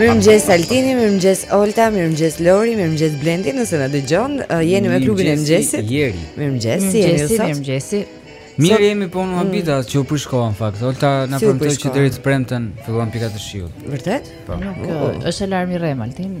Mirëmëngjes Altini, mirëmëngjes Olta, mirëmëngjes Lori, mirëmëngjes Blendi, nëse na dëgjon, uh, jeni me klubin e mëngjesit. Mirëmëngjes, si jeni sot? Mirëmëngjes, mirëmëngjes. Mirë jemi po na habiti mm. që u prish koha në fakt. Olta na premtoi që deri të premten fillojnë pikat e shiut. Vërtet? Po. Nuk oh. është alarm i rremë Altin.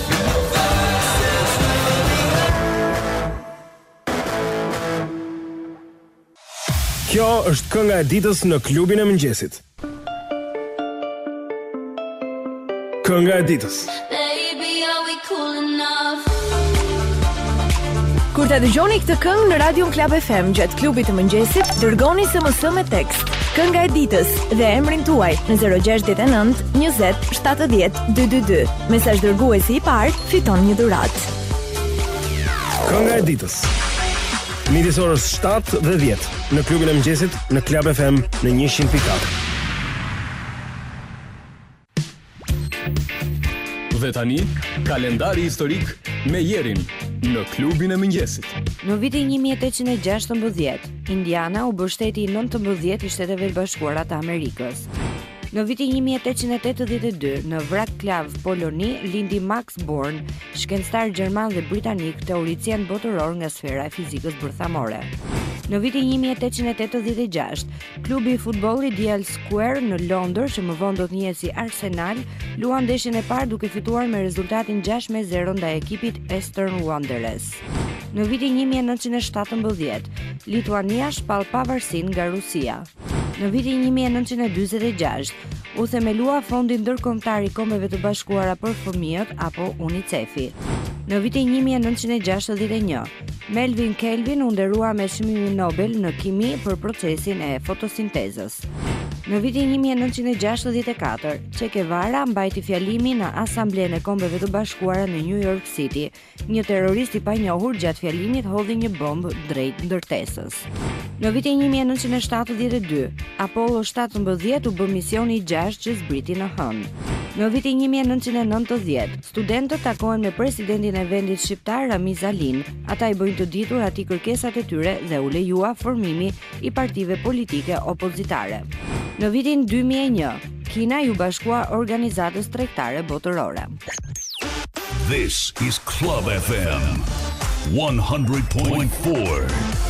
Kjo është kënga e ditës në klubin e mëngjesit. Kënga e ditës. Kur ta dëgjoni këtë këngë në Radio Club FM gjatë klubit të mëngjesit, dërgoni SMS me tekst Kënga e ditës dhe emrin tuaj në 069 20 70 222, mesazhdërguesi i parë fiton një dhuratë. Kënga e ditës. Midis orës 7 dhe 10 në klubin e mëngjesit në Club FM në 100.4. Dhe tani, kalendari historik me Jerin në klubin e mëngjesit. Në vitin 1816, Indiana u bë shteti i 19 i Shteteve të Bashkuara të Amerikës. Në vitin 1882, në Wroclaw, Poloni, lindi Max Born, shkencëtar gjerman dhe britanik, teoricien botëror nga sfera e fizikës bërthamore. Në vitin 1886, klubi i futbollit Dial Square në Londër, që më vonë do të njihej si Arsenal, luan ndeshjen e parë duke fituar me rezultatin 6-0 ndaj ekipit Eastern Wanderers. Në vitin 1917, Lituania shpall pavarësinë nga Rusia. Në vitin një mijë e nëntëqind e dyzet e gjashtë u themelua Fondi Ndërkombëtar i Kombeve të Bashkuara për Fëmijët apo UNICEF-i. Në vitin 1961, Melvin Calvin u nderua me çmimin Nobel në kimi për procesin e fotosintezës. Në vitin 1964, Che Guevara mbajti fjalimin në Asamblenë e Kombeve të Bashkuara në New York City, Një terrorist i panjohur gjatë fjalimit hodhi një bombë drejt ndërtesës. Në vitin 1972, Apollo 17 u bë misioni i gjashtë që zbriti në Hënë. Në vitin 1990, studentët takohen me presidentin e vendit shqiptar Ramiz Alinë. Ata i bëjnë të ditur atij kërkesat e tyre dhe u lejua formimi i partive politike opozitare. Në vitin 2001, Kina iu bashkua Organizatës Tregtare Botërore. This is Club FM 100.4.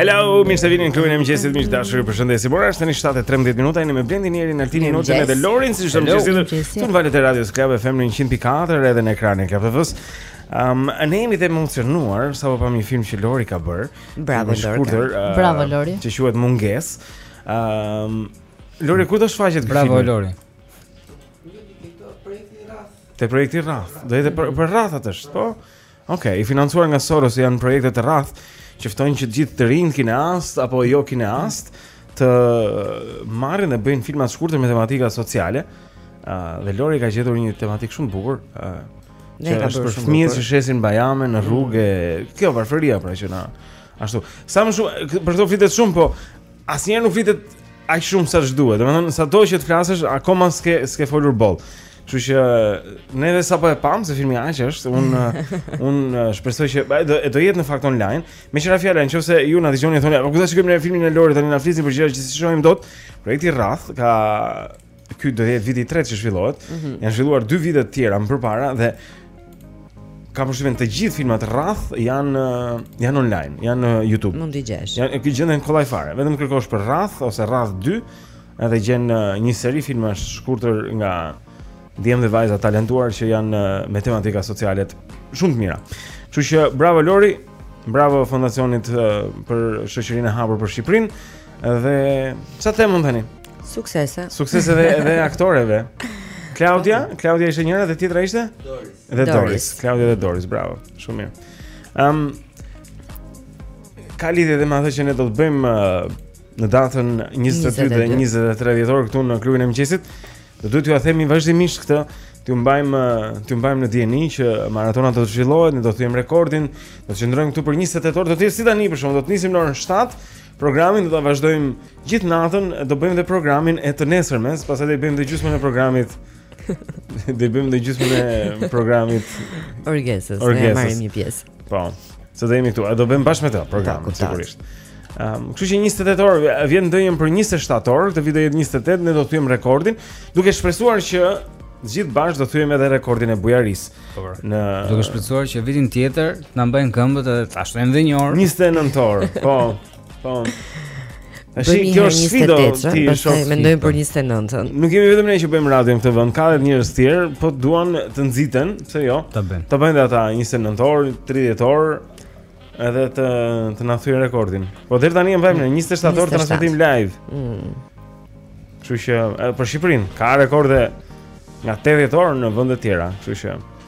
Hello, mirë se vini në klubin e mëngjesit, miq të dashur, ju përshëndesim. Ora është tani 7:13 minuta, jemi me Blendi Nerin, Altinin, Notin dhe Lorin, si çdo mëngjes. Te valët e radios Club FM në 104 edhe në ekranin e Club TV-s. Um, ne jemi të emocionuar sapo pamë një film që Lori ka bërë. Bravo Lori. Uh, Bravo Lori. Që quhet Mungesë. Um, Lori ku do shfaqet ky film? Bravo Lori. Te projekti Rrathë. Do jetë për, për Rrathë atë është, po? Okej, okay, i financuar nga Soros janë projekte te Rrathë që ftojnë që të gjithë të rinjtë kineastë apo jo kineastë të marrin dhe bëjnë filma të shkurtër me tematika sociale. Uh, dhe Lori ka gjetur një tematikë shumë të bukur, uh, Ne ka bërë shumë. Fëmijët që shesin bajame në rrugë, kjo varfëria pra që na ashtu. Sa më shumë për këto flitet shumë, po asnjëherë nuk flitet aq shumë sa ç'duhet. Domethënë, sado që të flasësh, akoma s'ke s'ke folur boll. Kështu që neve sapo e pamë se filmi aq është, unë unë shpresoj që e do, do jetë në fakt online. Me që ra fjala, nëse ju na dëgjoni thoni, "Po ku ta shikojmë ne filmin e Lorit tani na flisni për gjëra që s'i shohim dot." Projekti Rrathë ka ky do jetë viti i tretë që zhvillohet. Mm -hmm. Janë zhvilluar dy vite të tjera më parë dhe kam përshtypjen të gjithë filmat Rrathë janë janë online, janë në YouTube. Mund t'i gjesh. Janë aty gjenden kollaj fare. Vetëm të kërkosh për Rrathë ose Rrathë 2 Edhe gjen një seri filmash të shkurtër nga djem dhe vajza të talentuar që janë me tematika sociale shumë të mira. Kështu që bravo Lori, bravo fondacionit për shoqërinë e hapur për Shqipërinë dhe çfarë të them unë tani? Suksese. Suksese edhe edhe aktoreve. Klaudia, Klaudia ishte njëra dhe tjetra ishte? Doris. Dhe Doris. Doris. Klaudia dhe Doris, bravo. Shumë mirë. Ëm um, Ka lidhje edhe me atë që ne do të bëjmë uh, Në datën 22 dhe 23 dhjetor këtu në klubin e mëngjesit, do duhet t'jua themi vazhdimisht këtë, t'ju mbajmë t'ju mbajmë në dijeni që maratona do të zhvillohet, ne do të thyejmë rekordin, do të qëndrojmë këtu për 28 orë, do të jetë si tani për shembull do të nisim në orën 7 programin do ta vazhdojmë gjithë natën, do bëjmë edhe programin e të nesërmes, pastaj do i bëjmë edhe gjysmën e programit Do i bëjmë edhe gjysmën e programit Orgesës, Orgesës. ne marrim një pjesë Po, se do jemi këtu, e do bëjmë bashkë me të program, Tako, sigurisht um, Kështu që 28 orë, vjet ndenjëm për 27 orë, këtë vit do jetë 28, ne do të thyejmë rekordin Duke shpresuar që gjithë bashkë do të thyejmë edhe rekordin e bujarisë po, po. në... Duke shpresuar që vitin tjetër, të na mbajnë këmbët edhe ta shtojmë dhe një orë 29 orë, po Po. Është një kjo sfidë ti e shoh. Mendoj për 29-ën. Nuk jemi vetëm ne që bëjmë radio në këtë vend. Ka edhe njerëz të tjerë, po duan të nxiten, pse jo? Ta bëjnë. Ta bëjnë ata 29 orë, 30 orë edhe të të na thyejnë rekordin. Po deri tani e mbajmë ne 27 orë transmetim live. Mm. Kështu që për Shqipërinë ka rekorde nga 80 orë në vende të tjera, kështu që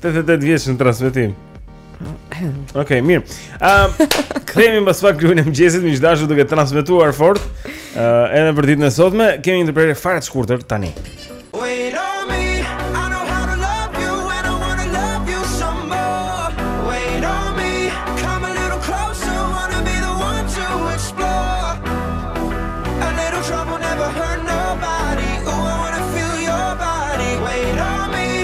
88 veç në transmetim. Okej, okay, mirë. Ëm, uh, kthehemi pas pak në klubin e mëngjesit, miq të dashur, duke transmetuar fort. Ë, uh, edhe për ditën e sotme kemi një ndërprerje fare të shkurtër tani.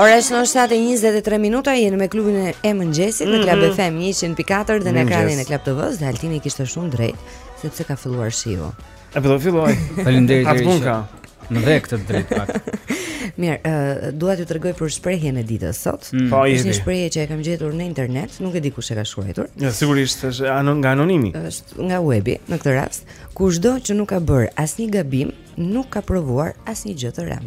Ora është në 7:23 minuta, jeni me klubin e mëngjesit në Club FM 104 dhe në ekranin e Club TV-s, dhe Altini kishte shumë të drejtë sepse ka filluar shiu. E po do fillojë. Faleminderit. Atë punë ka. Në dhe këtë drejt pak. Mirë, uh, dua t'ju tregoj për shprehjen e ditës sot. Mm. Po, është një shprehje që e kam gjetur në internet, nuk e di kush e ka shkruar. Ja, sigurisht është anon nga anonimi. Është nga webi në këtë rast. Kushdo që nuk ka bërë asnjë gabim, nuk ka provuar asnjë gjë të re.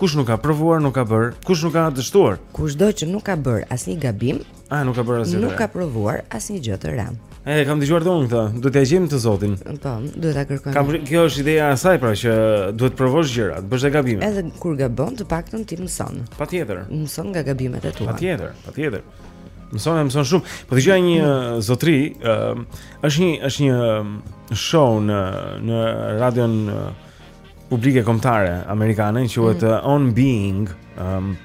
Kush nuk ka provuar, nuk ka bërë, kush nuk ka dështuar. Kushdo që nuk ka bërë asnjë gabim, a nuk ka bërë asgjë. Nuk ka provuar asnjë gjë të re. E kam dëgjuar domethënë këtë, duhet t'ia gjejmë të zotin. Po, duhet ta kërkojmë. Kam kjo është ideja e saj pra që duhet të provosh gjëra, të bësh gabime. Edhe kur gabon, të paktën ti mëson. Patjetër. Mëson nga gabimet e tua. Patjetër, patjetër. Mëson e mëson shumë. Po dëgjoja një mm. zotri, ë, është një është një show në në radion publike kombëtare amerikane quhet mm. Uh, On Being um,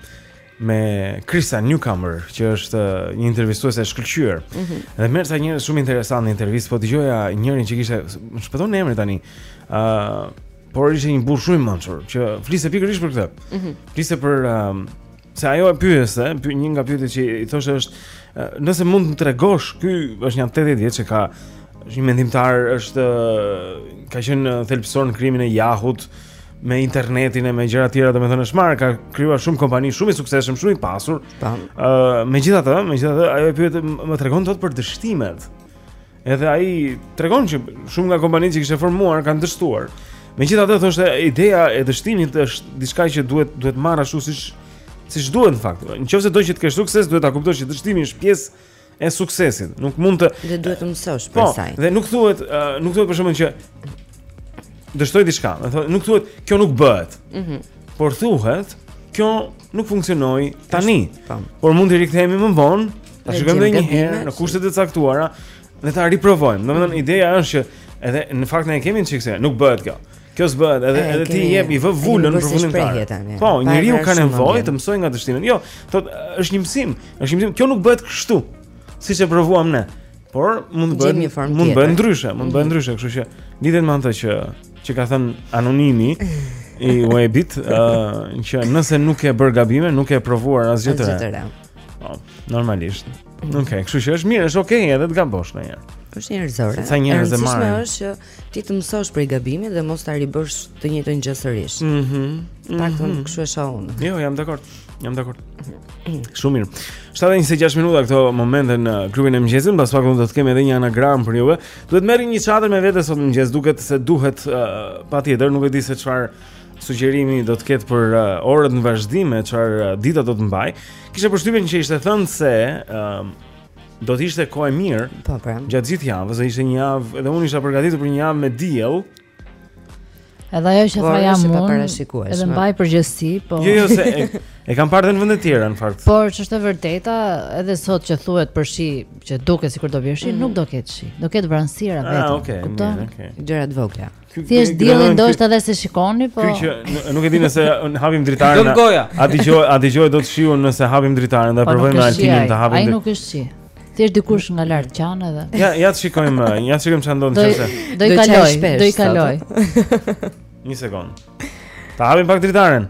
me Krista Newcomer që është uh, një intervistuese e shkëlqyer. Mm -hmm. Dhe merr ca njerëz shumë interesantë në intervistë, po dëgjoja njërin që kishte, më shpëton emri tani. ë uh, Por ishte një burrë shumë i mençur që fliste pikërisht për këtë. Mm -hmm. Fliste për um, Se ajo e pyeste, një nga pyetjet që i thoshte është, nëse mund të më tregosh, ky është nja 80 vjeç që ka është një mendimtar, është ka qenë thelbësor në krijimin e Yahoo-t me internetin e me gjëra të tjera, domethënë është marrë, ka krijuar shumë kompani, shumë i suksesshëm, shumë i pasur. Ëh, megjithatë, megjithatë ajo e pyet më tregon dot për dështimet. Edhe ai tregon që shumë nga kompanitë që kishte formuar kanë dështuar. Megjithatë thoshte ideja e dështimit është diçka që duhet duhet marrë ashtu siç siç duhet në fakt. Nëse do që të kesh sukses, duhet ta kuptosh që dështimi është pjesë e suksesit. Nuk mund të Dhe duhet të mësosh prej saj. Po, dhe nuk thuhet, nuk thuhet për shembull që dështoi diçka. Do thotë, nuk thuhet kjo nuk bëhet. Mhm. Mm por thuhet kjo nuk funksionoi tani. Po. Por mund të rikthehemi më vonë Ta shikojmë edhe një herë në kushte të caktuara dhe ta riprovojmë. Domethënë mm. ideja është që edhe në fakt ne e kemi një çikë, nuk bëhet kjo. Kjo s'bëhet, edhe edhe ti jep i vë vulën për punën tënde. Po, njeriu ka nevojë të mësojë nga dështimet. Jo, thotë është një mësim, është një mësim, kjo nuk bëhet kështu. Siç e provuam ne. Por mund të bëhet një formë tjetër. Mund të bëhet ndryshe, mund të bëhet mhm. ndryshe, kështu që lidhet me atë që që ka thënë anonimi i Webit, ëh, që nëse nuk ke bërë gabime, nuk ke provuar asgjë të re. Po, normalisht. Okej, okay, kështu që është mirë, është okay edhe të gabosh ndonjëherë. Është njerëzore. Sa njerëzore. Është është që ti të mësosh prej gabimit dhe mos ta ribësh të njëjtën gjë sërish. Mhm. Mm mm -hmm. Pak mm -hmm. kështu e shoh unë. Jo, jam dakord. Jam dakord. Shumë mirë. 7:26 minuta këto momente në klubin e mëngjesit, mbas pak do të kemi edhe një anagram për juve. Duhet të merrni një çadër me vete sot në mëngjes, duket se duhet uh, patjetër, nuk e di se çfarë sugjerimi do të ketë për uh, orët në vazhdim e çfarë uh, dita do të mbajë. Kisha përshtypjen që ishte thënë se um, do të ishte kohë e mirë. Po, po. Gjatë gjithë javës, ishte një javë, edhe unë isha përgatitur për një javë me diell. Edhe ajo që thoya më pa parashikuar. Edhe mbaj përgjithësi, po. Jo, jo, se e, e kam parë në vende të tjera në fakt. Por ç'është e vërteta, edhe sot që thuhet për shi, që duket sikur do bjerë shi, mm. nuk do ketë shi. Do ketë vranësira ah, vetëm. Ah, okay, Kupton? Okay. Gjëra të vogla. Thjesht dielli ndoshta edhe s'e shikoni, po. Kështu që nuk e di nëse hapim dritaren. A dëgjohet, a dëgjohet dot shiu nëse hapim dritaren, do po, provojmë Altinin të hapim. Ai nuk është shi. Thjesht dikush nga lart qan edhe. Ja, ja të shikojmë, ja të shikojmë çfarë ndodh nëse. Do i kalojë, do i kalojë. Një sekond. Ta hapim pak dritaren.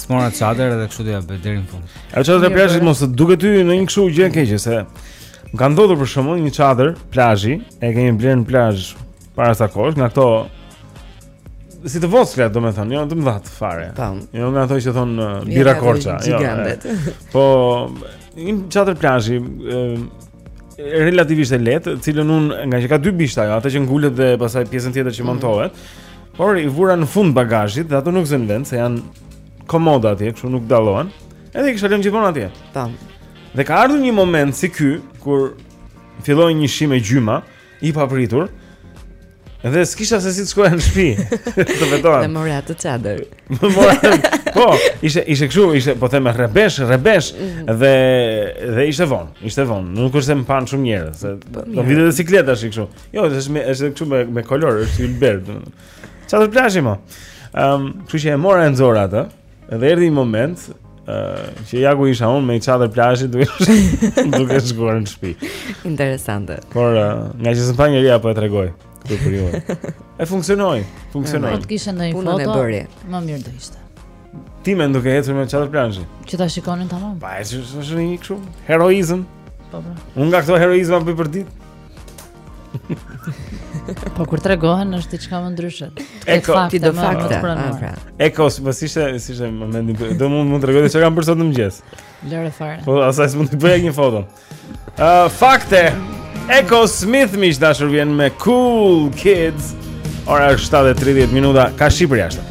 S'mora çadër edhe kështu do ia bëj deri në fund. A çadra e plazhit mos të duket ty në një kështu gjë e keqe se më ka ndodhur për shembull një çadër plazhi, e kemi blerë në plazh para sa kohësh nga këto si të vogla, domethënë, jo të mëdhatë fare. Tam. Jo nga ato që thonë uh, jo, Birra Korça, jo. Po një çadër plazhi relativisht e lehtë, të cilën unë ngaqë ka dy bishta, ajo, atë që ngulet dhe pastaj pjesën tjetër që mhm. montohet. Mm -hmm. Por i vura në fund bagazhit dhe ato nuk zënë vend se janë komoda atje, kështu nuk dallohen. Edhe i kisha lënë gjithmonë atje. Tam. Dhe ka ardhur një moment si ky kur filloi një shi me gjëma i papritur. Dhe s'kisha se si të shkoja në shtëpi. Të vetohem. E mora atë çadër. E mora. Po, ishte ishte kështu, ishte po them rrebesh, rrebesh mhm. dhe dhe ishte von, ishte von. Nuk është se më panë shumë njerëz, se po, do vije dhe në siklet ashtu kështu. Jo, është me është kështu me me kolor, është ylber domethënë. Çfarë plazhi më? Ehm, um, kështu që e mora e nxora atë. Edhe erdhi një moment, ë, uh, që ja ku isha unë me çadër plazhi duke duke shkuar në shtëpi. Interesante. Por uh, ngaqë s'më pa njeri po e tregoj këtë për ju. E funksionoi, funksionoi. Po të kishte ndonjë foto. Punën e bëri. Më mirë do ishte. Ti me duke ecur me çadër plazhi. Që ta shikonim tamam. Pa, është një kështu heroizëm. Po po. Unë nga këto heroizma bëj përditë. Po kur tregohen është diçka më ndryshe. Eko, ti do fakte. Ah, pra. Eko, po si ishte, si ishte momenti do mund mund tregoj diçka për sot në mëngjes. Lëre fare. Po asaj s'mund të bëj një foto. Ë uh, fakte. Echosmith miq të dashur vjen me Cool Kids. Ora është 7:30 minuta, ka shi përjashta.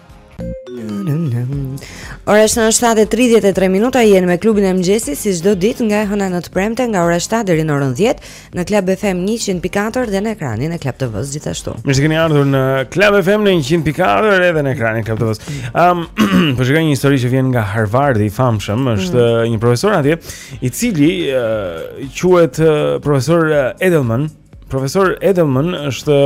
Ora është 7:33 minuta jeni me klubin e mëngjesit si çdo ditë nga e hëna në të premte nga ora 7 deri në orën 10 në Club FM 104 dhe në ekranin e Club TV-së gjithashtu. Mirë se keni ardhur në Club FM 104 edhe në ekranin e Club TV-së. Ëm po shikoj një histori që vjen nga Harvardi i famshëm, është mm -hmm. një profesor atje i cili uh, quhet uh, profesor Edelman. Profesor Edelman është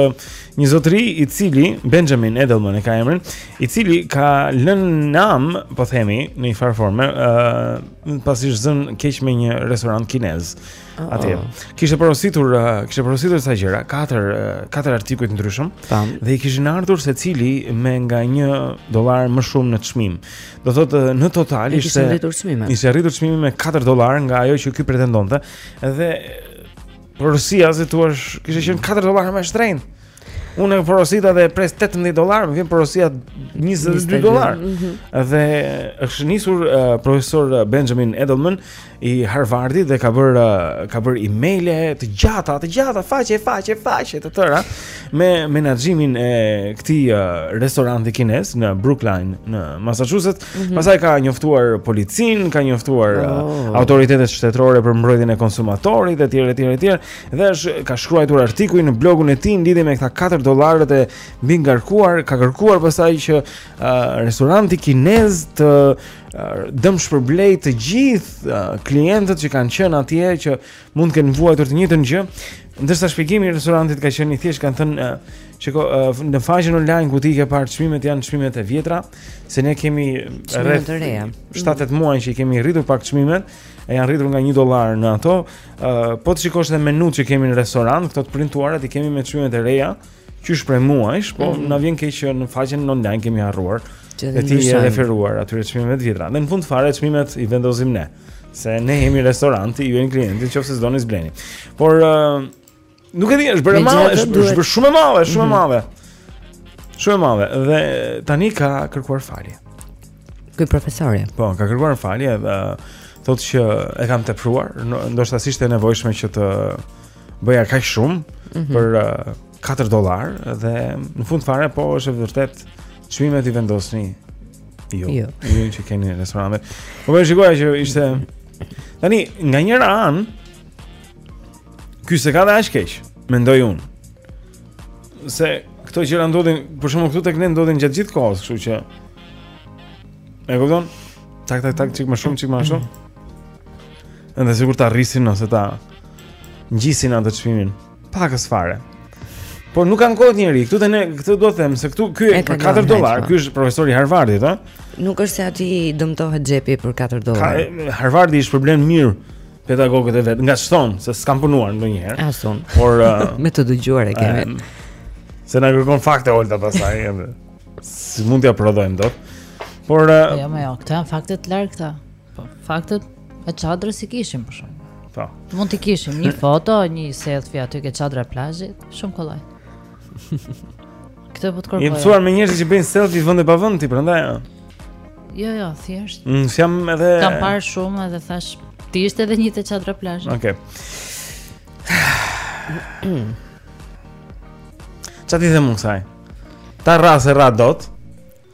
një zotëri i cili Benjamin Edelman e ka emrin, i cili ka lënë nam, po themi, në një farë forme, ë uh, pasi është zënë keq me një restorant kinez. Oh. Atje. Kishte porositur, uh, kishte porositur disa gjëra, katër uh, katër artikuj të ndryshëm Tam. dhe i kishin ardhur secili me nga 1 dollar më shumë në çmim. Do thotë uh, në total ishte Ishte rritur çmimi. Ishte rritur çmimi me 4 dollar nga ajo që ky pretendonte dhe Porosia si thua, kishte qenë 4 dollarë më e shtrenjtë. Unë e porosita dhe pres 18 dollarë, më vjen porosia 22 dollarë. Mm -hmm. Dhe është nisur uh, profesor Benjamin Edelman i Harvardit dhe ka bërë uh, ka bërë emaile të gjata, të gjata, faqe, faqe, faqe të tëra me menaxhimin e këtij uh, restoranti kinez në Brookline në Massachusetts Mm -hmm. Pastaj ka njoftuar policinë, ka njoftuar oh. Uh, autoritetet shtetërore për mbrojtjen e konsumatorit etj etj etj dhe është ka shkruar artikuj në blogun e tij lidhje me këta 4 dollarët e mbingarkuar, ka kërkuar pastaj që uh, restoranti kinez të dëmshpërblejë të gjithë klientët që kanë qenë atje që mund të kenë vuajtur të njëjtën gjë. Ndërsa shpjegimi i restorantit ka qenë i thjeshtë, kanë thënë që në faqen online ku ti ke parë çmimet janë çmimet e vjetra, se ne kemi rreth 7-8 muaj që i kemi rritur pak çmimet, e janë rritur nga 1 dollar në ato. Uh, po të shikosh në menut që kemi në restorant, këto të printuarat i kemi me çmimet e reja, qysh prej muajsh, po mm -hmm. na vjen keq që në faqen online kemi harruar e ti e referuar atyre çmimeve të vjetra. Në fund fare çmimet i vendosim ne, se ne jemi restoranti, ju jeni klienti, nëse s'doni s'bleni. Por uh, Nuk e di, është bërë e madhe, është duhet... bërë shumë e madhe, shumë e mhm. madhe. Mm -hmm. Shumë e madhe dhe tani ka kërkuar falje. Ky profesori. Po, ka kërkuar falje dhe thotë që e kam tepruar, ndoshta s'ishte e nevojshme që të bëja kaq shumë mm -hmm. për uh, 4 dollar dhe në fund fare po është vërtet çmimet i vendosni ju. Jo, ju që keni restorantet. Po më shikoj që ishte tani nga njëra anë Ky s'e ka dhe aq keq, mendoj unë. Se këto gjëra ndodhin, për shembull këtu tek ne ndodhin gjatë gjithë kohës, kështu që... E kupton? Tak, tak, tak, çikë më shumë, çikë më shumë. Edhe sikur ta rrisin ose ta ngjisin atë çmimin. Pakës fare. Por nuk ankohet njeri, këtu te ne, këtu dua të them, se këtu, ky e për 4 dollar, ky është profesor i Harvardit, ha? Nuk është se atij i dëmtohet xhepi për 4 dollar. Harvardi i shpërblen mirë, pedagogët e vet, nga ç'thonë se s'kam punuar ndonjëherë. Asnjë. Por uh, me të dëgjuar e kemi. Uh, se na kërkon fakte Olta pastaj. s'mund t'ia prodhojmë dot? Por uh, Jo, mo jo, këto janë fakte të largëta. Po, faktet e çadrës s'i kishim për shkak. Po. Mund t'i kishim një foto, një selfie aty ke çadra e plazhit, shumë kollaj. Këtë po të kërkoj. Jam mësuar me njerëz që bëjnë selfie vend e pa vend ti, prandaj. Jo, jo, thjesht. Mm, jam edhe Kam parë shumë edhe thashë, të ishte edhe një te çadra plazh. Okej. Okay. Ça t'i them unë kësaj. Ta rras s'rri dot.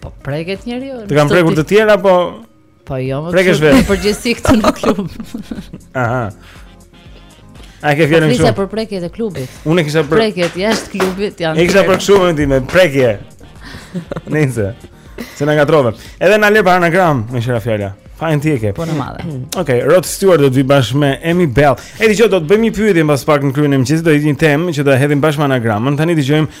Po preket njeriu. Të kanë prekur të tjerë apo Po jo, më prekesh vetë. Në përgjithësi këtu në klub. Aha. E ke fjalën këtu? Flisja për prekjet e klubit. Unë e kisha për prekjet jashtë klubit janë. Kisha për kështu me ti me prekje. Nëse. Se na ngatërrove. Edhe na le pa anagram, më shira fjala. Fajin ti e ke. Po në madhe. Mm. Okej, okay, Rod Stewart do të vi bashkë me Amy Belle. E di që do të bëjmë një pyetje mbas pak në kryenim, që do të jetë një temë që do e hedhim bashkë me anagramën. Tani dëgjojmë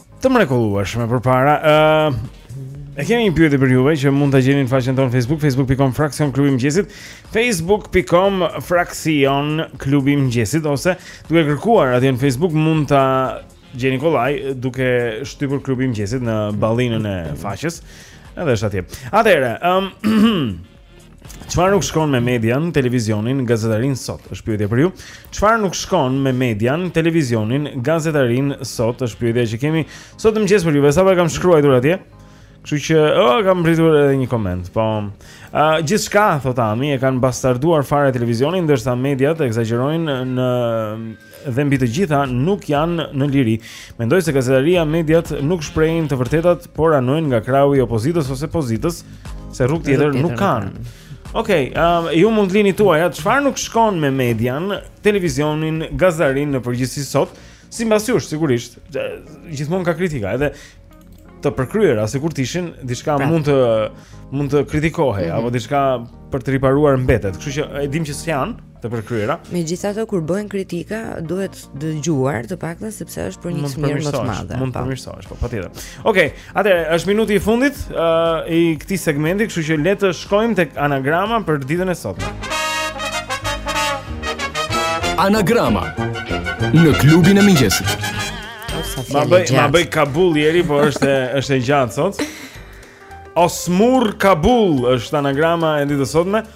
Të mrekullueshme përpara. Ë uh, e kemi një pyetje për juve që mund ta gjeni në faqen tonë Facebook, facebook.com fraksion klubi i mëngjesit, facebook.com fraksion klubi i mëngjesit ose duke kërkuar atje në Facebook mund ta gjeni kollaj duke shtypur klubi i mëngjesit në ballinën e faqes. Edhe është atje. Atëherë, ë um, Çfarë nuk shkon me median, televizionin, gazetarinë sot? Është pyetja për ju. Çfarë nuk shkon me median, televizionin, gazetarinë sot? Është pyetja që kemi sot në mëngjes për ju. Sapo e kam shkruar atje. Kështu që, oh, ka mbërritur edhe një koment. Po, uh, gjithçka thotë Ami, e kanë bastarduar fare televizionin, ndërsa mediat ekzagjerojnë në dhe mbi të gjitha nuk janë në liri. Mendoj se gazetaria mediat nuk shprehin të vërtetat, por anojnë nga krahu i opozitës ose pozitës, se rrugë tjetër nuk kanë. Okej, okay, um, ju mund të lini tuajat, çfarë nuk shkon me median, televizionin, gazetarinë në përgjithësi sot, sipas jush, sigurisht, gjithmonë ka kritika, edhe të përkryera sikur të ishin diçka pra. mund të mund të kritikohej mm -hmm. apo diçka për të riparuar mbetet. Kështu që e dim që s'janë, të përkryera. Megjithatë kur bëhen kritika duhet dëgjuar të paktën sepse është për një të mirë më të madhe. Mund të po. përmirësohesh, po patjetër. Okej, okay, atëherë është minuti i fundit uh, i këtij segmenti, kështu që le të shkojmë tek anagrama për ditën e sotme. Anagrama në klubin e mëngjesit. Ma bëj, ma bëj kabull Ieri, po është është e gjatë sot. Osmur Kabul është anagrama e ditës së sotme.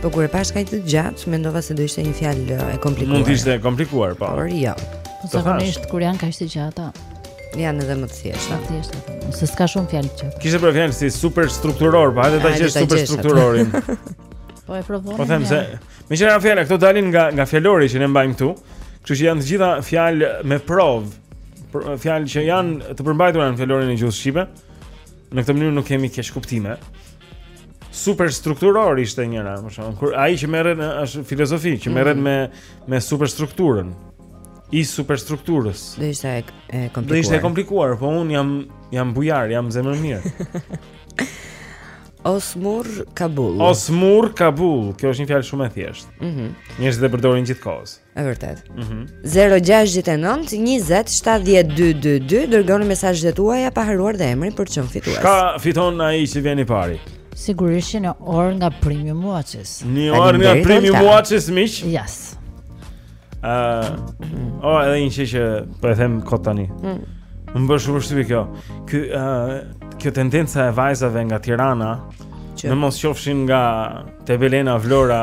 Po kur e pashë kaq të gjatë, mendova se do ishte një fjalë e komplikuar. Mund të ishte e komplikuar, po. Por jo. Po zakonisht kur janë kaq të gjata, janë edhe më të thjeshta. Të thjeshta. Se s'ka shumë fjalë të gjata. Kishte dhe fjalë si superstrukturor, po hajde ta gjesh superstrukturorin. Po e provojmë. Po them se me qenë fjalë, këto dalin nga nga fjalori që ne mbajmë këtu. Kështu që janë të gjitha fjalë me provë. Fjalë që janë të përmbajtura në fjalorin e gjuhës shqipe. Në këtë mënyrë nuk kemi keqkuptime. Superstrukturor ishte njëra, më shumë. Kur ai që merret në, është filozofi, që merret mm. me me superstrukturën. I superstrukturës. Do ishte e komplikuar. Do ishte e komplikuar, po unë jam jam bujar, jam zemërmirë. Osmur Kabul. Osmur Kabul, kjo është një fjalë shumë e thjeshtë. Mhm. Mm Njerëzit e përdorin gjithë kohës. E vërtetë. Mhm. Mm 069 20 70 222 dërgoni mesazhet tuaja pa harruar dhe emrin për të qenë fitues. Ka fiton ai që vjen i pari. Sigurisht që një orë nga Premium Watches. Një orë nga Premium Watches miq. Yes. Ëh, uh, oh, edhe një çështje po e them kot tani. Mm. Më bën shumë përshtypje kjo. Ky ëh, uh, kjo tendenca e vajzave nga Tirana që në mos qofshin nga Tepelena, Vlora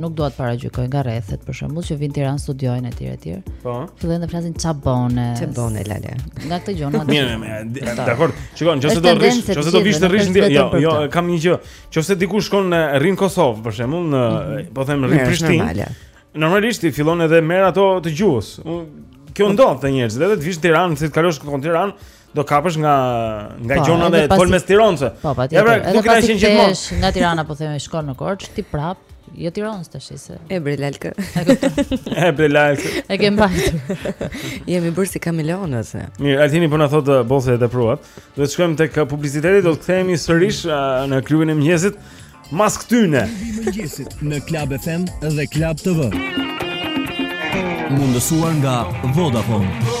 nuk dua të paragjykoj nga rrethet për shembull që vijnë Tiranë studiojnë etj etj. Po. Fillojnë të flasin ça bone. Ça bone lale. Nga këtë gjë na. Mirë, mirë, dakor. Shiko, nëse do rrish, nëse do vish të rrish ndje, jo, jo, kam një gjë. Nëse dikush shkon në rri në Kosovë për shembull, në mhm. po them rri në Prishtinë. Normalisht i fillon edhe merr ato të gjuhës. Kjo ndodh te njerëzit, edhe të vish në Tiranë, nëse të kalosh këtu në Tiranë, Do kapësh nga nga po, gjona dhe folme tironse. Po, patjetër. Ja, pra, nuk kanë qenë gjithmonë. Nga Tirana po themi shkon në Korçë, ti prap, jo Tironse tash se. E bre lalkë. E bre lalkë. E ke mbajtur. Jemi bërë si kameleonët. Mirë, Altini po na thot uh, boll se e tepruat. Do të shkojmë tek uh, publiciteti, do të kthehemi sërish uh, në klubin e mëngjesit. Mas këtyre Klubi i mëngjesit në Club FM dhe Club TV Mundësuar nga Vodafone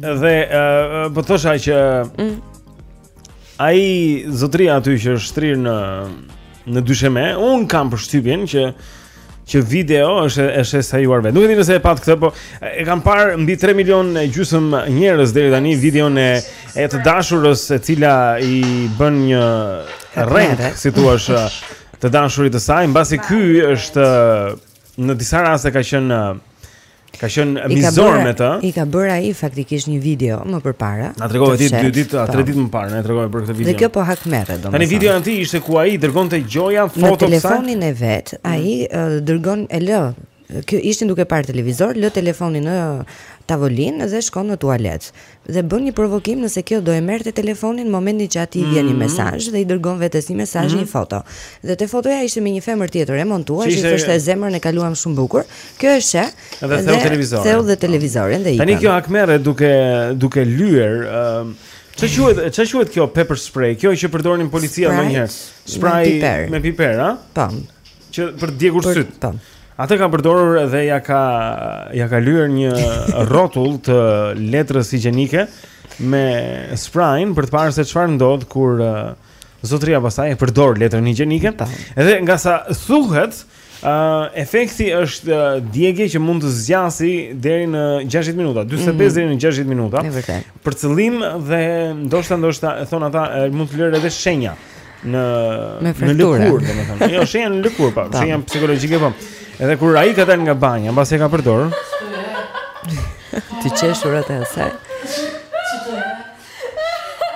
Dhe uh, po thosha që mm. ai zotria aty që është shtrir në në dysheme, un kam përshtypjen që që video është është e sajuar vet. Nuk e di nëse e pat këtë, po e kam parë mbi 3 milionë e gjysëm njerëz deri tani videon e e të dashurës e cila i bën një rreng, si t'ua them, të dashurit të saj, mbasi ky është në disa raste ka qenë Ka qenë mizor me të. I ka bërë ai faktikisht një video më përpara. Na tregove ti dy ditë, a tre po. ditë më parë, na tregove për këtë video. Dhe kjo po hakmerret domethënë. Tani video e atij ishte ku ai dërgonte gjoja foto në telefonin e vet, mm. ai dërgon e lë. Kjo ishte duke parë televizor, lë telefonin në tavolinë dhe shkon në tualet. dhe bën një provokim nëse kjo do e merrte telefonin në momentin që atij i vjen një mesazh dhe i dërgon vetes një mesazh një foto. Dhe te fotoja ishte me një femër tjetër e montuar, Që që i ishte- thoshte zemër e kaluam shumë bukur. Kjo e sheh Dhe theu televizorin. theu dhe televizorin dhe Tani ikën. kjo hakmerret duke duke lyer, ëm ç'a quhet, ç'a quhet kjo pepper spray? Kjo që përdorin policia Spray ndonjëherë. me Spray piper. me piper, a? Po. Që për të djegur sytë. Po. Atë ka përdorur dhe ja ka ja ka lyer një rrotull të letrës higjienike me spray për të parë se çfarë ndodh kur uh, zotëria pastaj e përdor letrën higjienike. Po. Edhe nga sa thuhet, uh, efekti është uh, djegje që mund të zgjasi deri në 60 minuta, 45 mm -hmm. deri në 60 minuta. Përcëllim dhe ndoshta ndoshta thon ata mund të lërë edhe shenja. në në lëkurë, domethënë. Jo, shenja në lëkurë, po, shenja psikologjike po. Edhe kur ai ka dalë nga banja, mbas e ka përdor. Të qeshurat e asaj.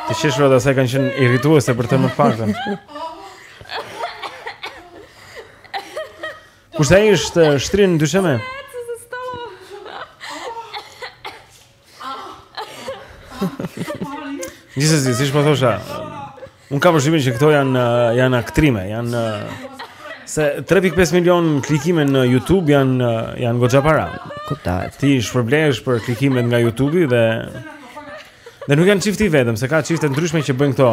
Të qeshurat e asaj kanë qenë irrituese për të në fakt. Kurse ai është shtrirë në dysheme. Gjithsesi, siç po thosha, unë kam përshtypjen që këto janë janë aktrime, janë se 3.5 milion klikime në YouTube janë janë goxha para. Kuptohet. Ti shpërblehesh për klikimet nga YouTube-i dhe Dhe nuk janë çifti vetëm, se ka çifte të ndryshme që bëjnë këto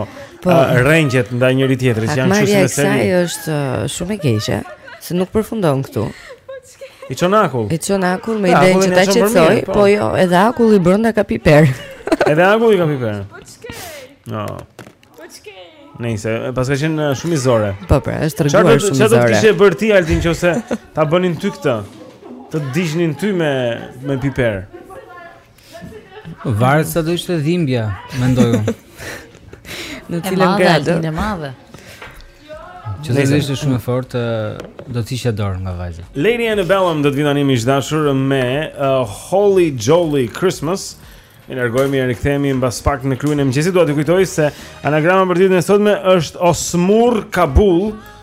po, uh, rrengjet ndaj njëri tjetrit, janë çështje të seri. Marrja e saj është uh, shumë e keqe, se nuk përfundon këtu. I çon akull. I çon akull me idenë që ta qetësoj, po. po jo, edhe akulli brenda ka piper. Edhe akulli ka piper. Po çke? Jo. Po çke? Nëse e paska qenë uh, shumë mizore. Po pra, është treguar shumë mizore. Çfarë do të kishe bërë ti Altin nëse ta bënin ty këtë? Të digjnin ty me me piper. Varet sa do ishte dhimbja, mendoj unë. Në cilën gradë? Në madhe. Që të ishte shumë e fort, do të isha ndarë nga vajza. Lady Antebellum do të vijnë tani miq të dashur me uh, Holly Jolly Christmas. E dëgjojmë e rikthehemi mbas pak në Klubin e Mëngjesit. Dua të kujtoj se anagrama për ditën e sotme është Osmur Kabul.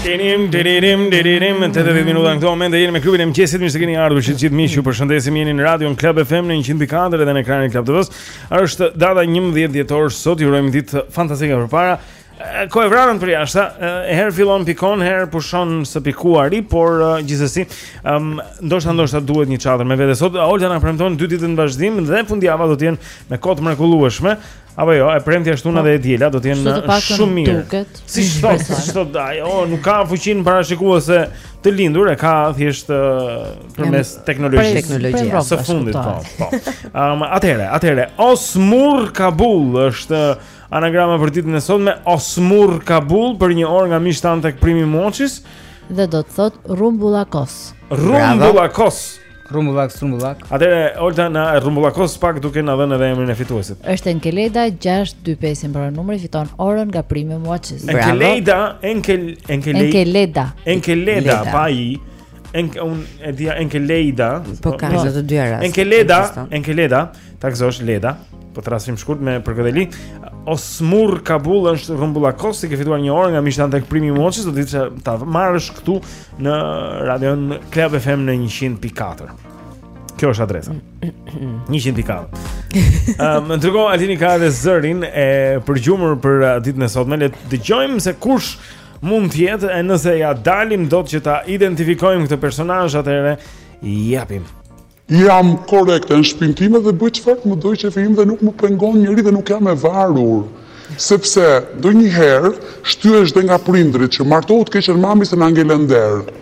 Dinim, dinim, dinim, nëntë e tetë minuta në këto momente jeni me Klubin e Mëngjesit, mirë se keni ardhur, të gjithë miq, ju përshëndesim jeni në radion Club FM në 104 edhe në ekranin Club TV-së, është data 11 dhjetor, sot ju urojmë ditë fantastike përpara, kohë e vranët përjashta, e herë fillon pikon, herë pushon së pikuari, por gjithsesi, um, ndoshta ndoshta duhet një çadër me vete, sot Olta na premton 2 ditë në vazhdim dhe fundjava do t'jenë me kohë të mrekulueshme, Apo jo, e premtja, e shtuna dhe e diela do të jenë shumë mirë. Duket. Si sot, si sot dai. O, nuk ka fuqinë parashikuese të lindur, e ka thjesht përmes teknologjisë. Teknologjia së fundit po. po. Ëm, atëre, atëre, Osmur Kabul është anagrama për ditën e sotme, Osmur Kabul për një orë nga Rhythm tek Premium Watches dhe do të thotë Rrumbullakos. Rrumbullakos. Rrumbullak, rrumbullak. Atëre Olta na rrumbullakos pak duke na dhënë edhe emrin e fituesit. Është Enkeleda 625 i mbaron numri fiton orën nga Premium Watches. Bravo. Enkeleda, Enkel Enkeleda. Enkeleda. Enkeleda pa i. En unë e dija Enkeleda. Po ka po. të dyja rast. Enkeleda, Enkeleda. Ta gëzosh Leda, po t'rrashim shkurt me për këtë li. Osmur Kabul është rrumbullakos i ke fituar një orë nga miqtë tanë tek primi moçës, do të ditë ta marrësh këtu në radion Club FM në 100.4. Kjo është adresa. 100.4. Ëm, um, dërgo Altini ka edhe zërin e përgjumur për uh, ditën e sotme. Le të dëgjojmë se kush mund të jetë e nëse ja dalim dot që ta identifikojmë këtë personazh atëherë japim. Jam korrekte në shpinë time dhe bëj çfarë më do qefi im dhe nuk më pengon njeri dhe nuk jam e varur. Sepse, ndonjëherë, shtyhesh dhe nga prindërit që martohu të keqen mami se na ngele n'derë.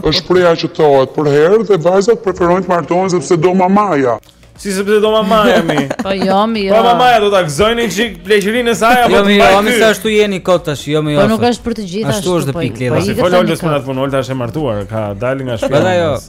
Është shprehja që thohet përherë dhe vajzat preferojnë të martohen sepse do mamaja. Si sepse do mamaja mi. Po jo, mi jo. Po mamaja do ta gëzojë një çik pleqërinë e saj apo jo, të bajë. Jo, mi sa ashtu jeni kot tash, jo mi jo. Po nuk është për të gjithë ashtu. Ashtu është pikë. Po i folon se punon, Olta është e martuar, ka dalë nga shkolla. Po jo.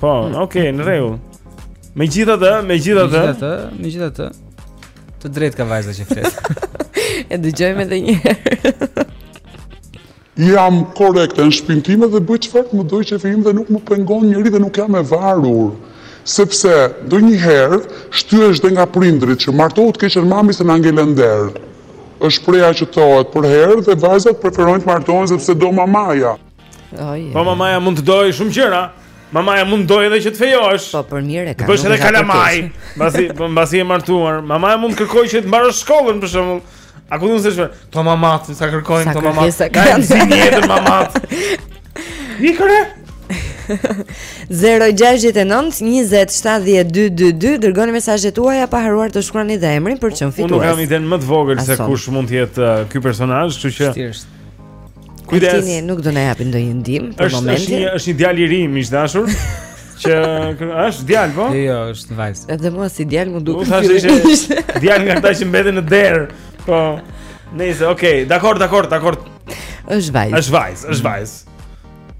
Po, okay, në rregull. Megjithatë, megjithatë, megjithatë, megjithatë, të drejtë ka vajza që flet. E dëgjojmë edhe një herë. Jam korrekte në shpinë time dhe bëj çfarë më do qefi im dhe nuk më pengon njeri dhe nuk jam e varur. Sepse ndonjëherë shtyhesh dhe nga prindërit që martohu të keqen mami se na ngele n'derë. Është shprehja që thohet përherë dhe vajzat preferojnë të martohen sepse do mamaja. Oj. Po mamaja mund të dojë shumë gjëra. Mamaja mund të dojë edhe që të fejosh. Po për mirë e ka. Bësh edhe kalamaj. Mbasi, po mbasi e martuar. Mamaja mund të kërkojë që të mbarosh shkollën për shembull. A ku do të thosh? To mamat, sa kërkojnë to mamat. Ka një jetë mamat. Nikore. 0 6 9 20 7 2 2 2 Dërgoni mesazhet tuaja pa harruar të shkruani dhe emrin për të qenë fitues Unë nuk kam idenë më të vogël se kush mund të jetë uh, ky personazh Kështu që Kujdes. Altini nuk do na japi ndonjë ndihmë për është, momentin. Është një është një djalë i ri, miq të dashur. që është djalë po? Jo, është vajzë. Edhe mua si djalë më duket. Tash është djalë nga ata që mbeten në derë. Po. Nëse, okay, dakor, dakor, dakor. Është vajzë. Është vajzë, është vajzë.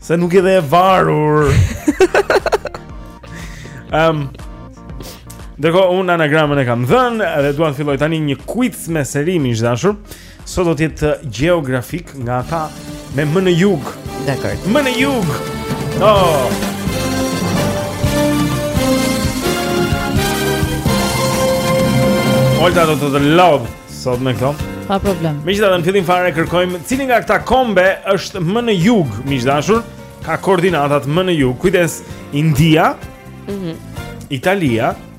Se nuk ishte e varur. Ehm. um, Dërko, unë anagramën e kam dhënë Dhe dua të filloj tani një quiz me seri, miq të dashur Sot do të jetë gjeografik nga ata me më në jug. Dakor. Më në jug. Oh. Olta do të të lodh sot me këto. Pa problem. Megjithatë në fillim fare kërkojmë cili nga këta kombe është më në jug, miq të dashur, ka koordinatat më në jug. Kujdes, India, mm Italia,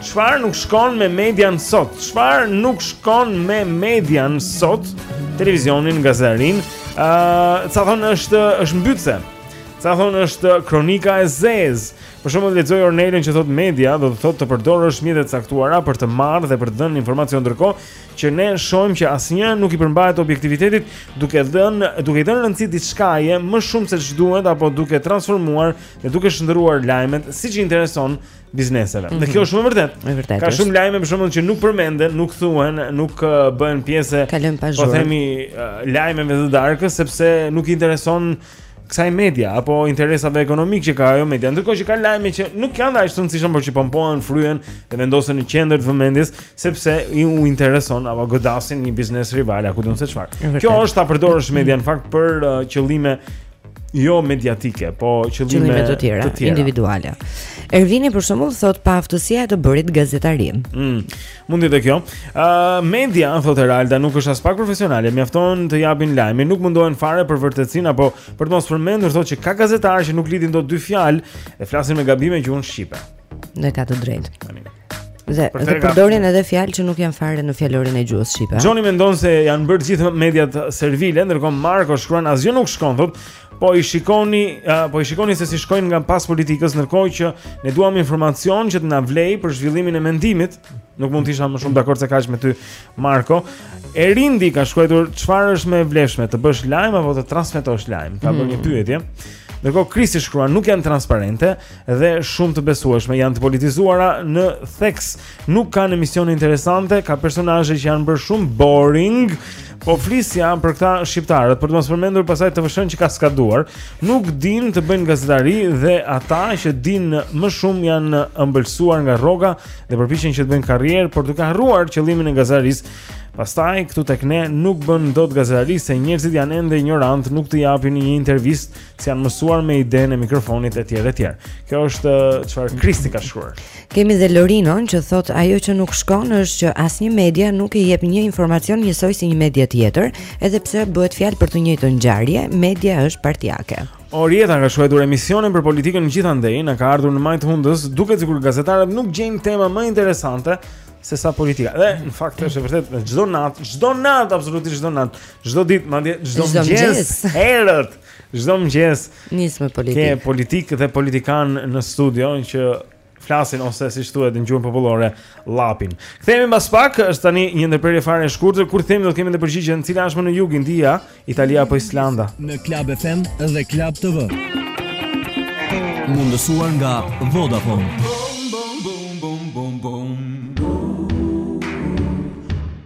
Çfarë nuk shkon me median sot? Çfarë nuk shkon me median sot? Televizionin, gazetarin. Ëh, uh, sa thonë është është mbytëse. Sa thonë është kronika e zezë. Për shembull lexoj Ornelën që thotë media do të thotë të përdorësh mjete të caktuara për të marrë dhe për të dhënë informacion ndërkohë që ne shohim që asnjë nuk i përmbahet objektivitetit duke dhënë duke i dhënë rëndësi diçkaje më shumë se ç'duhet apo duke transformuar dhe duke shndërruar lajmet siç i intereson bizneseve. Mm -hmm. Dhe kjo është shumë e vërtetë. Është vërtetë. Ka shumë lajme për shembull që nuk përmenden, nuk thuhen, nuk bëhen pjesë. Kalojnë pa zhurmë. Po themi lajmeve të darkës sepse nuk intereson kësaj media apo interesave ekonomik që ka ajo media. Ndërkohë që ka lajme që nuk janë aq të rëndësishme por që pompohen, fryhen dhe vendosen në qendër të vëmendjes sepse iu intereson apo godasin një biznes rival apo di unë se çfarë. Kjo është ta përdorësh median në fakt për uh, qëllime jo mediatike, po qëllime të tjera, tjera. individuale. Ervini për shembull thotë paaftësia e të bërit gazetari. Mm. Mund të jetë kjo. Ë uh, media thotë Eralda nuk është aspak profesionale, mjafton të japin lajme, nuk mundohen fare për vërtetësinë apo për të mos përmendur thotë që ka gazetarë që nuk lidhin dot dy fjalë e flasin me gabime gjuhën shqipe. Dhe ka të drejtë. Dhe, dhe përdorin edhe fjalë që nuk janë fare në fjalorin e gjuhës shqipe. Joni mendon se janë bërë gjithë mediat servile, ndërkohë Marko shkruan asgjë nuk shkon, thotë, po i shikoni, uh, po i shikoni se si shkojnë nga pas politikës, ndërkohë që ne duam informacion që të na vlejë për zhvillimin e mendimit. Nuk mund të isha më shumë dakord se kaq me ty Marko. Erindi ka shkruar çfarë është më e vlefshme, të bësh lajm apo të transmetosh lajm? Ka bërë një mhm. pyetje. Ndërkohë Kristi shkruan, nuk janë transparente, dhe shumë të besueshme, janë të politizuara në theks, nuk kanë emisione interesante, ka personazhe që janë bërë shumë boring. Po flisja për këta shqiptarët, për të mos përmendur pastaj TVSH-në që ka skaduar, nuk dinë të bëjnë gazetari dhe ata që dinë më shumë janë ëmbëlsuar nga rroga dhe përpiqen që të bëjnë karrierë, por duke harruar qëllimin e gazetarisë. Pastaj këtu tek ne nuk bën dot gazetari se njerëzit janë ende injorantë, nuk të japin një intervistë s'janë mësuar me idenë e mikrofonit etj etj. Kjo është çfarë Kristi ka shkruar. Kemi dhe Lorinon që thotë ajo që nuk shkon është që asnjë media nuk e jep një informacion njësoj si një media tjetër, edhe pse bëhet fjalë për të njëjtën ngjarje, media është partiake. Orieta ka shkruar emisione për politikën gjithandej, na ka ardhur në majë të hundës, duket sikur gazetarët nuk gjejnë tema më interesante se sa politika. Dhe në fakt është e vërtetë çdo natë, çdo natë absolutisht çdo natë Çdo ditë, madje çdo mëngjes, herët, çdo mëngjes. Nis me politikë. Ke politikë dhe politikanë në studio që flasin ose siç thuhet në gjuhën popullore, llapin. Kthehemi mbas pak, është tani një ndërprerje fare e shkurtër kur kthehemi do të kemi dhe përgjigjen cila është më në jug India, Italia apo Islanda. Në Club FM dhe Club TV. Mundësuar nga Vodafone.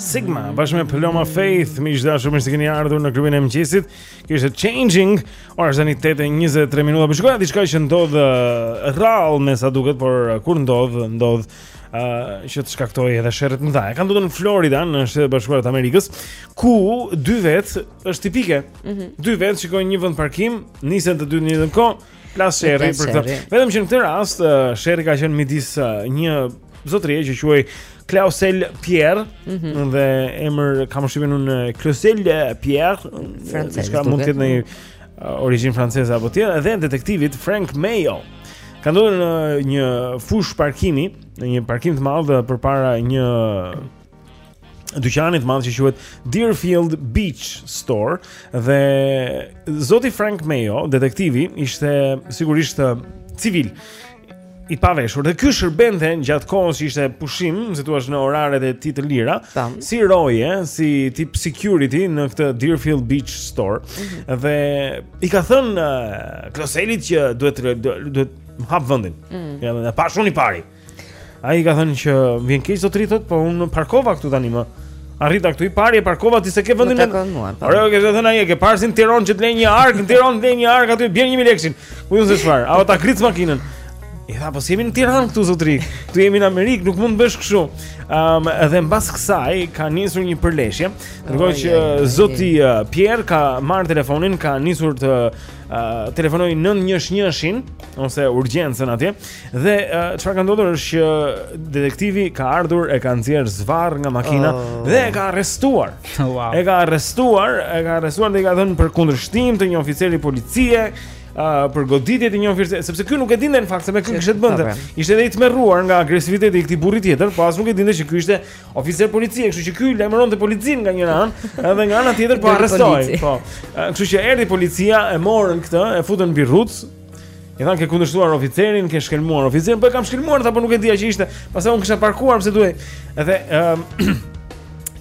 Sigma, bashkë me Paloma Faith, miq të dashur mirë se keni ardhur në klubin e mëngjesit, kjo ishte Changing, ora tani tetë e 23 minuta, po po shikoja diçka që ndodh uh, rrallë me sa duket, por uh, kur ndodh, ndodh uh, që të shkaktojë edhe sherre të mëdha. Ka ndodhur në Florida, në Shtetet e Bashkuara të Amerikës, ku dy vetë është tipike, mm -hmm. dy vetë shikojnë një vend parkim, nisen të dy në të njëjtën kohë, Plas sherri për këtë. Vetëm që në këtë rast sherri ka qenë midis një zotërie që quhej Klausel Pierre mm -hmm. dhe emër kam shpjeguar unë Klausel Pierre, francez. Po mund të ketë një origjinë franceze apo tjetër, dhe detektivit Frank Mayo. Ka ndodhur në një fushë parkimi, në një parkim të madh përpara një dyqani të madh që quhet Deerfield Beach Store dhe zoti Frank Mayo, detektivi, ishte sigurisht eh, civil i paveshur dhe ky shërbente gjatë kohës që ishte pushim, si të thuash në oraret e tij të lira, Tam. si roje, si tip security në këtë Deerfield Beach Store mm -hmm. dhe i ka thënë uh, eh, Kloselit që duhet duhet hap vendin. Mm. Ja, e pashë unë i pari. Ai i ka thënë që vjen keq zotri, i thotë, po unë parkova këtu tanimë. Arrita këtu i pari e parkova ti s'e ke vendin. Po ajo i ka thënë ai e ke parë si n'Tironë që të lënë një arkë, n'Tironë të lënë një arkë aty bën 1000 lekë. Ku ju se çfarë? Apo ta gërric makinën. I tha, po s'jemi në Tiranë këtu zotri? Këtu jemi në Amerikë, nuk mund të bësh kështu. Ëm um, dhe mbas kësaj ka nisur një përleshje. Ndërkohë që zoti uh, Pierre ka marrë telefonin, ka nisur të uh, telefonojë 911-shin ose urgjencën atje. Dhe çfarë uh, ka ndodhur është që detektivi ka ardhur e ka nxjerrë zvarrë nga makina oh. dhe e ka arrestuar. Wow. E ka arrestuar, e ka arrestuar dhe i ka dhënë për kundërshtim të një oficeri policie. Uh, për goditje të një oficeri, sepse ky nuk e dinte në fakt se me kë kishte të bënte. Ishte edhe i tmerruar nga agresiviteti i këtij burri tjetër, po as nuk e dinte se ky ishte oficer policie, kështu që ky lajmëronte policinë nga njëra anë, edhe nga ana tjetër po arrestohej. Po. Uh, kështu që erdhi policia, e morën këtë, e futën në birucë, I thanë ke kundërshtuar oficerin, ke shkelmuar oficerin, po e kam shkelmuar po nuk e dija që ishte. Pastaj unë kisha parkuar pse duhej. Edhe ëm um,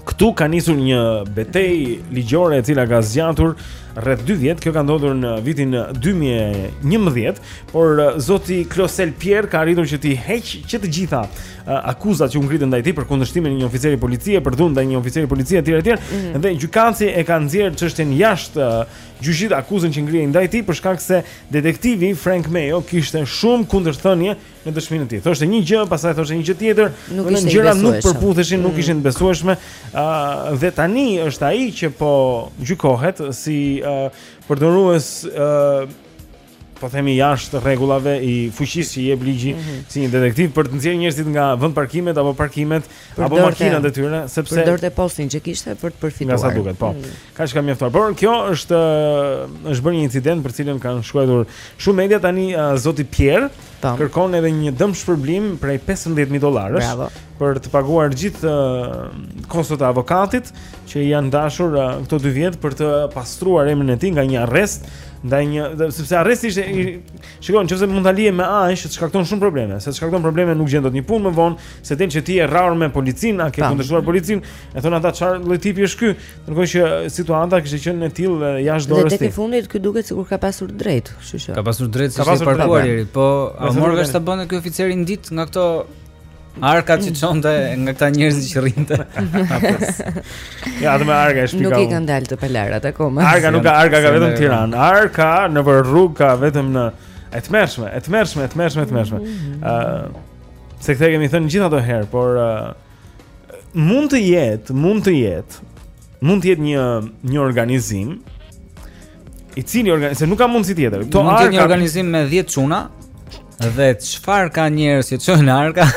këtu ka nisur një betejë ligjore e cila ka zgjatur rreth 2 vjet. Kjo ka ndodhur në vitin 2011, por uh, zoti Klosel Pierre ka arritur që t'i heqë që të gjitha uh, akuzat që u ngritën ndaj tij për kundërshtimin e një oficeri policie, për dhunë ndaj një oficeri policie etj etj. Mm -hmm. Dhe gjykatësi e ka nxjerrë çështjen jashtë uh, gjyqit akuzën që ngrihej ndaj tij për shkak se detektivi Frank Mayo kishte shumë kundërthënie në dëshminë e tij. Thoshte një gjë, pastaj thoshte një gjë tjetër, nuk ishte i gjërat nuk përputheshin, mm. nuk ishin të besueshme. ë uh, dhe tani është ai që po gjykohet si ë uh, përdorues ë uh, po themi jashtë rregullave i fuqisë që jep ligji mm -hmm. si një detektiv për të nxjerrë njerëzit nga vend parkimet apo parkimet për apo makinat e tyre sepse përdorte postin që kishte për të përfituar. Nga sa duket, po. Mm -hmm. Kaq ka mjaftuar. Por kjo është është bërë një incident për të cilën kanë shkruar shumë media tani uh, zoti Pierre Tam. Kërkon edhe një dëmshpërblim prej 15000 dollarësh për të paguar gjithë uh, kostot e avokatit që i janë dashur uh, këto dy vjet për të pastruar emrin e tij nga një arrest ndaj një dhe, sepse arresti ishte i shikon nëse mund ta lije me aq që të shkakton shumë probleme, se të shkakton probleme nuk gjen dot një punë më vonë, se del që ti je rrahur me policinë, a ke kundërshtuar policinë, e thonë ata çfarë lloj tipi është ky, Ndërkohë që situata kishte qenë e tillë jashtë dorës. Dhe tek e fundit ky duket sikur ka pasur të drejtë, kështu që. Ka pasur të drejtë se është parkuar deri, po a merr vesh ta bënte ky oficer i ndit nga këto arka që çonte nga këta njerëz që rrinte. ja, atë me arka e shpika unë. Nuk i kanë dalë të palarat akoma. Arka nuk ka arka ka vetëm Tiranë. Arka në për rrugë ka vetëm në e tmerrshme, e tmerrshme, e tmerrshme, e tmerrshme. Ëh, mm-hmm. uh, se këtë kemi thënë gjithë ato herë, por uh, mund të jetë, mund të jetë, mund të jetë një një organizim i cili organizim, se nuk ka mundësi tjetër. Këto mund të jetë një organizim me 10 çuna dhe çfarë ka njerëz që çojnë arka?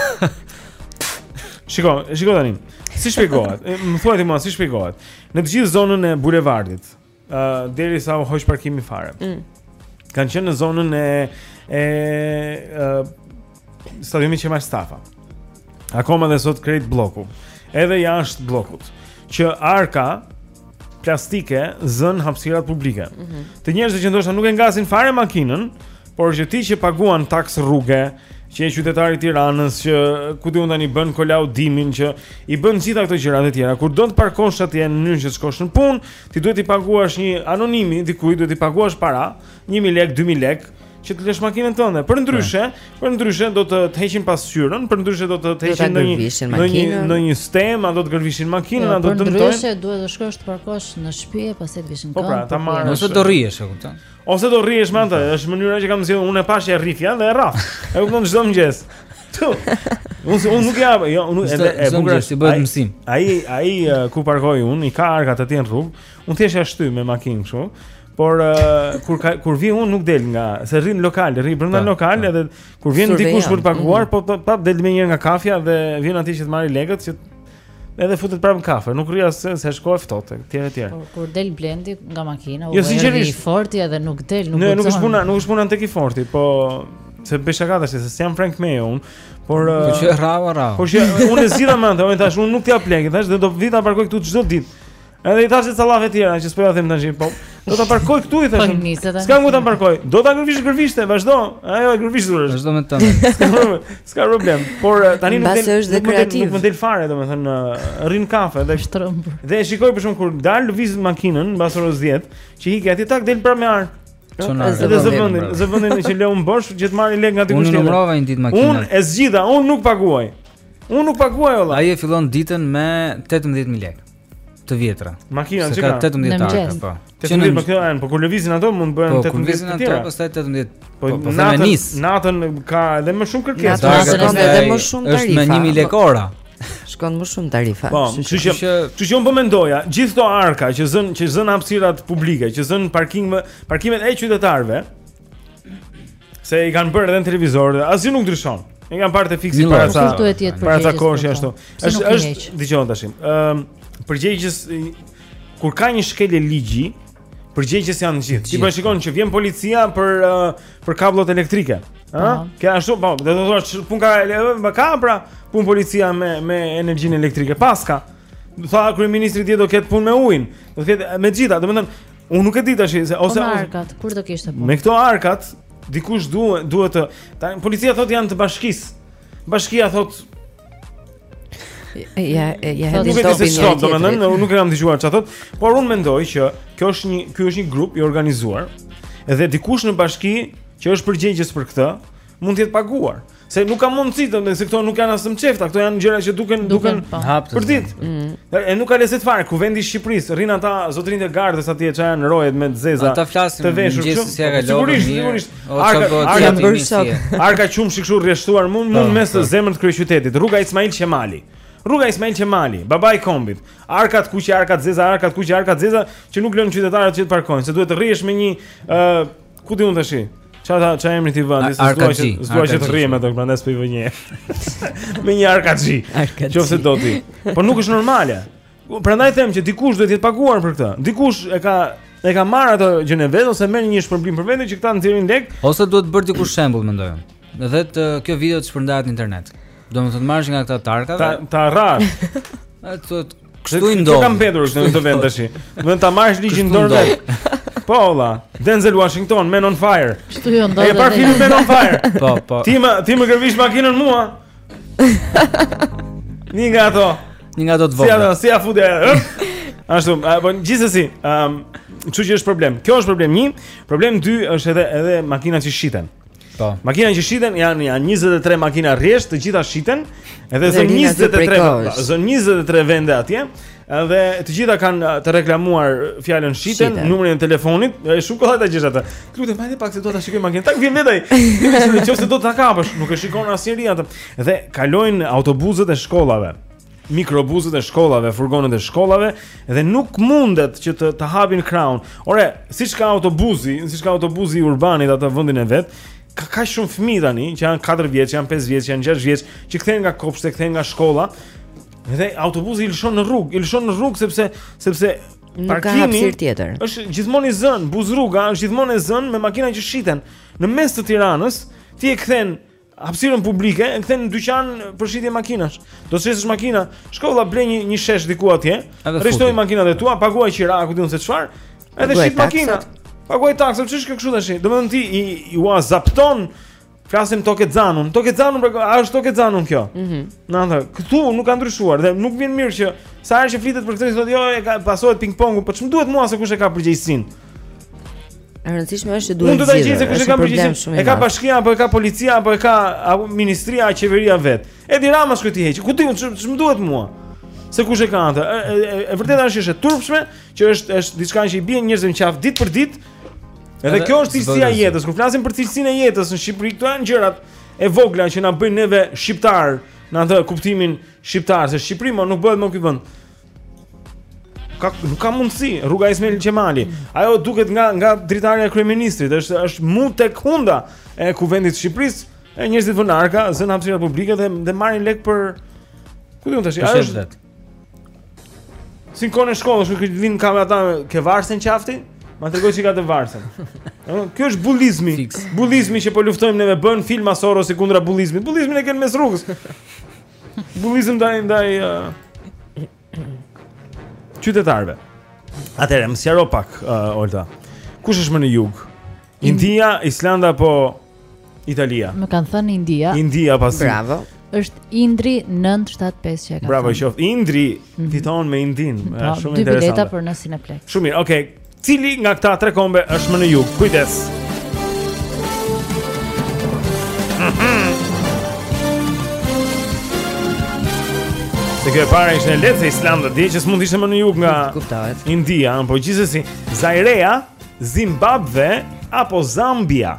shiko, shiko tani. Si shpjegohet? Më thuaj ti mua si shpjegohet? Në të gjithë zonën e bulevardit, ë uh, derisa u hoq parkimi fare. Mm. Kanë qenë në zonën e e ë uh, stadiumit Qemal Stafa. Akoma dhe sot krejt Blloku. Edhe jashtë Bllokut që arka plastike zënë hapësirat publike. Mm -hmm. Të njerëzve që ndoshta nuk e ngasin fare makinën, por që ti që paguan taksë rruge, që je qytetar i Tiranës që ku di unë tani bën kolaudimin që i bën të gjitha këto gjëra të tjera. Kur do të parkosh atje në mënyrë që të shkosh në punë, Ti duhet t'i paguash një anonimi, dikujt duhet t'i paguash para, 1000 lekë, 2000 lekë, që të lësh makinën tënde. Përndryshe, përndryshe do të të heqin pasqyrën, përndryshe do të të heqin ndonjë ndonjë ndonjë stemë, a do të gërvishin makinën, a do të dëmtojnë. Përndryshe duhet të shkosh të parkosh në shtëpi e pastaj të vish në këmbë. Po pra, ta marrësh. Ose do rrihesh, e kupton? Ose do rrihesh me atë, është mënyra që kam zgjedhur unë e pashë rrihja dhe e rrah. E kupton çdo mëngjes. Unë unë nuk jam, jo, unë nuk e e bukur si bëhet mësim. Ai ai ku parkoj unë, i ka arkat aty në rrugë. Unë thjesht ia shty me makinë kështu. Por uh, kur ka, kur vi un nuk del nga, se rri në lokal, rri brenda po, lokal po. edhe kur vjen dikush për të paguar, mm -hmm. po, po pap del menjëherë nga kafja dhe vjen aty që të marrë lekët që Edhe futet prapë në kafe, nuk rri jashtë se është kohë e ftohtë, etj etj. Por kur del Blendi nga makina, jo, u vjen i forti edhe nuk del, nuk guxon. Nuk është puna, nuk është puna tek i forti, po se bëj shaka tash se s'jam Frank Mayo un, por po që rrava rrava. Po që unë zgjidha me mend, unë thashë unë nuk t'i jap lekë, thashë do vij ta parkoj këtu çdo ditë. Edhe i thashë sallah e tjera që s'po ja them tash, po. Do ta parkoj këtu i thashë. Po, S'kam ku ta parkoj. Do ta gërvish gërvishte, vazhdo. Ajo e gërvishtur është. Vazhdo me të. S'ka problem. S'ka problem. Por eh, tani nuk del. Është dekorativ. Nuk më del fare, domethënë, eh, rri në kafe dhe shtrëmb. Dhe e shikoj për shkak kur dal lëviz makinën mbas orës 10, që ikë aty tak del prap me ark. Edhe zë vendin, zë vendin që lë un bosh që të marrin lek nga ti kushtet. Unë numrova një ditë makinat. Unë e zgjidha, unë nuk paguaj. Unë nuk paguaj valla. Ai e fillon ditën me 18000 lekë. të vjetra. Makina që ka 18 vjetra, po. 18 makina janë, po kur lëvizin ato mund të bëhen 18 të tjera. Po kur lëvizin ato pastaj 18. Po, po, po natën nis. Natën ka edhe më shumë kërkesë. Natën ka edhe më shumë tarifa. Është me 1000 lekë ora. Shkon më shumë tarifa. Po, kështu që kështu që un po mendoja, gjithë këto arka që zën që zën hapësirat publike, që zën parking më parkimet e qytetarëve, Se i kanë bërë edhe në televizor, asgjë nuk ndryshon. I kam parë te Fiksi para sa. Para sa kohësh ashtu. Është është dëgjo tashi. Ëm përgjegjës kur ka një shkelje ligji, përgjegjës janë të gjithë. Ti po shikon që vjen policia për për kabllot elektrike. Ëh? Po. Kë ashtu po, do të thosh punë ka më ka pra punë policia me me energjinë elektrike. Paska. Do tha kryeministri dje do ketë punë me ujin. Do ketë me të gjitha, domethënë Unë nuk e di tashi se ose me arkat, kur do kishte punë. Me këto arkat, dikush duhet duhet të tani policia thotë janë të bashkisë. Bashkia thotë Ja, ja, nuk e di se çfarë do të thonë, unë nuk e kam dëgjuar çfarë thotë, por unë mendoj që kjo është një ky është një grup i organizuar dhe dikush në bashki që është përgjegjës për këtë mund të jetë paguar. Se nuk ka mundësi të mendoj se këto nuk janë as mçefta, këto janë gjëra që duken duken po. haptë. Për ditë. Mm. E nuk ka lezet fare ku vendi i Shqipërisë, rrin ata zotërinjtë e gardës atje që janë rojet me zeza. Ata flasin të veshur kështu. Si ka lëvë. Sigurisht, arka arka bën sot. Arka qumshti kështu rreshtuar mund mund po, mes po. zemrës të kryeqytetit. Rruga Ismail Qemali. Rruga Ismail Qemali, babai i kombit. Arka t'kuqe, arka t'zeza, arka t'kuqe, arka t'zeza që nuk lënë qytetarët që të parkojnë, se duhet të rrihesh me një ë Ku di un tashi? Ça ta, ça emri t'i vë tani, se s'dua që, s'dua që të rrihem me të, prandaj s'po i vë një. me një arkaxhi. Arkaxhi. Qoftë se do ti. Po nuk është normale. Prandaj them që dikush duhet të jetë paguar për këtë. Dikush e ka e ka marrë atë gjënë e vet ose merr një shpërblim për vendin që këta nxjerrin lek ose duhet bërë diku shembull mendoj. Edhe të, kjo video të shpërndahet në internet. Domethënë të marrësh nga këta t'arkave. Ta ta rrahësh. Ato Kështu i ndodh. Kështu ka mbetur në këtë vend tashi. Domethënë ta marrësh ligjin në dorë. Po valla, Denzel Washington Man on Fire. Kështu i ndodh. E pa filmin Man on Fire. Po, po. Ti më ti më gërvish makinën mua. Një nga ato. Një nga ato të vogla. Si ato, si a futja. Ashtu, po gjithsesi, ëm, um, kjo që është problem. Kjo është problem 1, problem 2 është edhe edhe makinat që shiten. Po. Makina që shiten janë janë 23 makina rresht, të gjitha shiten, edhe zon 23, zon 23 vende atje. Edhe të gjitha kanë të reklamuar fjalën shiten, numrin e telefonit, është shumë kollaj ta gjesh atë. Lutem, hajde pak se do ta shikoj makinën. Tak vjen vetë ai. Nëse do ta kapësh, nuk e shikon asnjëri atë. Dhe kalojnë autobuzët e shkollave. mikrobusët e shkollave, furgonët e shkollave dhe nuk mundet që të të hapin krahun. Ore, siç ka autobusi, siç ka autobusi i urbanit atë vendin e vet, ka kaq shumë fëmijë tani që janë 4 vjeç, janë 5 vjeç, janë 6 vjeç, që kthehen nga kopshte, kthehen nga shkolla. Dhe autobusi i lëshon në rrugë, i lëshon në rrugë sepse sepse parkimi është gjithmonë i zënë, buzërruga është gjithmonë e zënë me makina që shiten në mes të Tiranës, ti e kthen hapësirën publike, e kthen në dyqan për shitje makinash. Do të shesësh makina, shko valla ble një një shesh diku atje, rreshtoji makinat e tua, paguaj qira, ku di un se çfarë, edhe shit makina. Paguaj taksën, ç'është kjo kështu tash. Domethënë ti i, i ua zapton Flasim tokë e xanun. Tokë e xanun, pra, a është tokë e xanun kjo? Mhm. Mm këtu nuk ka ndryshuar dhe nuk vjen mirë që sa herë që flitet për këtë, thotë jo, e ka pasohet ping-pongu, po ç'më duhet mua se kush e ka përgjegjësinë? E rëndësishme është që duhet të zgjidhet. Mund të gjejë se kush e ka përgjegjësinë. E ka bashkia apo e ka policia apo e ka apo ministria apo qeveria vet. Edi Rama të shkojë t'i heqë. Ku di ç'më duhet mua? Se kush e ka atë? E vërteta është është e turpshme që është është diçka që i bie njerëzve në qafë ditë për ditë. Edhe kjo është cilësia e jetës. Kur flasim për cilësinë e jetës në Shqipëri, këto janë gjërat e vogla që na bëjnë neve shqiptar, në atë kuptimin shqiptar se Shqipëri më nuk bëhet më ky vend. Ka nuk ka mundësi rruga Ismail Qemali. Ajo duket nga nga dritarja e kryeministrit, është është mu tek hunda e kuvendit të Shqipërisë. E njerëzit vënë arka, zënë hapësira publike dhe dhe marrin lek për parkim tash. Ajo është Si në shkollë, është kur vinë kamë ata ke varsen qafti, ma të që ka të varsen. Ky është bulizmi, Fiks. bulizmi që po luftojmë neve, bënë filma Sorosi kundra bulizmit, bulizmin e ke në mes rrugës. Bulizëm ndaj ndaj qytetarëve. Atëherë, më sqaro pak uh, Olta. Kush është më në jug? India, Islanda apo Italia? Më kanë thënë India. India pasi. Bravo. Është Indri 975 që e ka. Bravo, qoftë. Indri mhm. fiton me Indin. Po, shumë interesante. Dy bileta për në Cineplex. Shumë mirë. Okej, okay. Cili nga këta tre kombe është më në jug? Kujdes. Se kjo e para ishte e lehtë se Islanda dihet që s'mund të ishte më në jug nga India, por gjithsesi Zairea, Zimbabwe apo Zambia.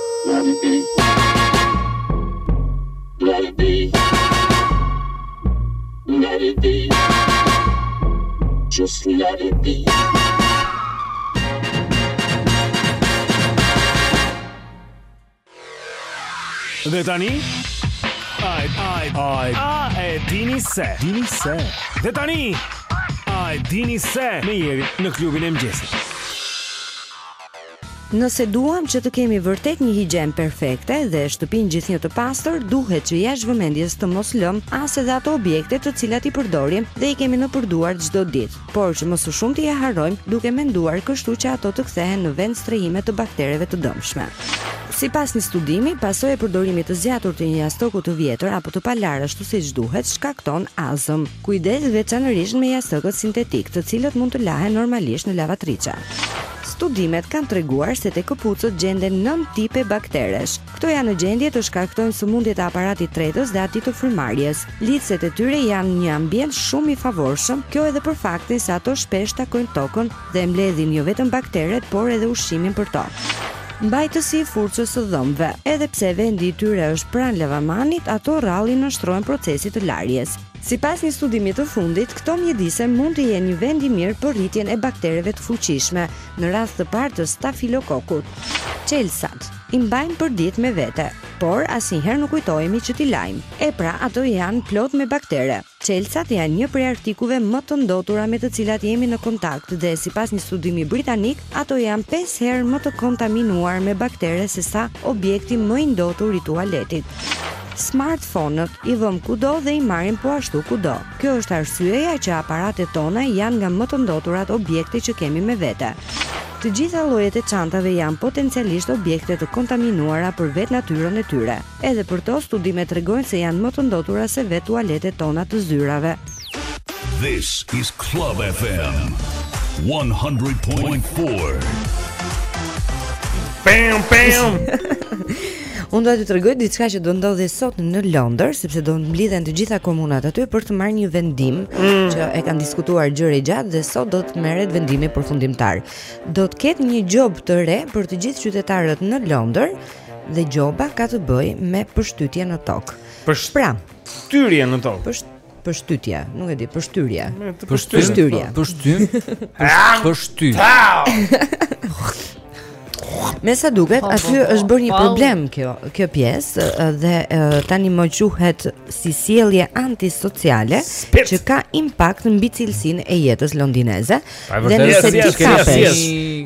Dhe tani Ai, ai, ai A e dini se Dini se Dhe tani Ai, dini se Me Jerin në klubin e mëngjesit Nëse duam që të kemi vërtet një higjienë perfekte dhe shtëpinë gjithnjë të pastër, duhet që jashtë vëmendjes të mos lëmë as edhe ato objekte të cilat i përdorim dhe i kemi nëpër duar çdo ditë, por që më së shumti i harrojmë duke menduar kështu që ato të kthehen në vend strehime të baktereve të dëmshme. Sipas një studimi, pasojë e përdorimit të zgjatur të një jastëku të vjetër apo të palarë ashtu siç duhet shkakton azmë. Kujdes veçanërisht me jastëkët sintetikë, të cilët mund të lahen normalisht në lavatriçe. Studimet kanë treguar se te këpucët gjenden nëntë tipe bakteresh. Këto janë në gjendje të shkaktojnë sëmundje të aparatit tretës dhe atij të frymëmarrjes. Lidhëset e tyre janë një ambient shumë i favorshëm, kjo edhe për faktin se ato shpesh takojnë tokën dhe mbledhin jo vetëm bakteret, por edhe ushqimin për to. Mbajtësi i furçës së dhëmbëve. Edhe pse vendi i tyre është pranë lavamanit, ato rrallë i nënshtrohen procesit të larjes. Sipas një studimi të fundit, këto mjedise mund të jenë një vend i mirë për rritjen e baktereve të fuqishme, në radhë të parë të stafilokokut. Çelësat i mbajmë përditë me vete, por asnjëherë nuk kujtohemi që t'i lajmë. E pra, ato janë plot me baktere. Çelësat janë një prej artikujve më të ndotura me të cilat jemi në kontakt dhe sipas një studimi britanik, Ato janë pesë herë më të kontaminuar me baktere sesa objekti më i ndotur i tualetit. Smartphone-ët i vëmë kudo dhe i marrim po ashtu kudo. Kjo është arsyeja që aparatet tona janë nga më të ndoturat objekte që kemi me vete. Të gjitha llojet e çantave janë potencialisht objekte të kontaminuara për vetë natyrën e tyre. Edhe për to, studimet tregojnë se janë më të ndotura se vetë tualetet tona të zyrave. This is Club FM 100.4. Bam bam. Unë do të tregoj diçka që do ndodhë sot në Londër, sepse do të mblidhen të gjitha komunat aty për të marrë një vendim mm. që e kanë diskutuar gjerë e gjatë dhe sot do të merret vendimi përfundimtar. Do të ketë një gjobë të re për të gjithë qytetarët në Londër dhe gjoba ka të bëjë me pështytje në tokë. Pështytje pra, në tokë. Pësht Pështytja, nuk e di, pështyrja. Pështyrja. Pështym. Pështy. Me sa duket, po, po, aty po. është bërë një problem kjo, kjo pjesë dhe tanimë quhet si sjellje antisociale që ka impakt mbi cilësinë e jetës londineze. Dhe nëse ti kapesh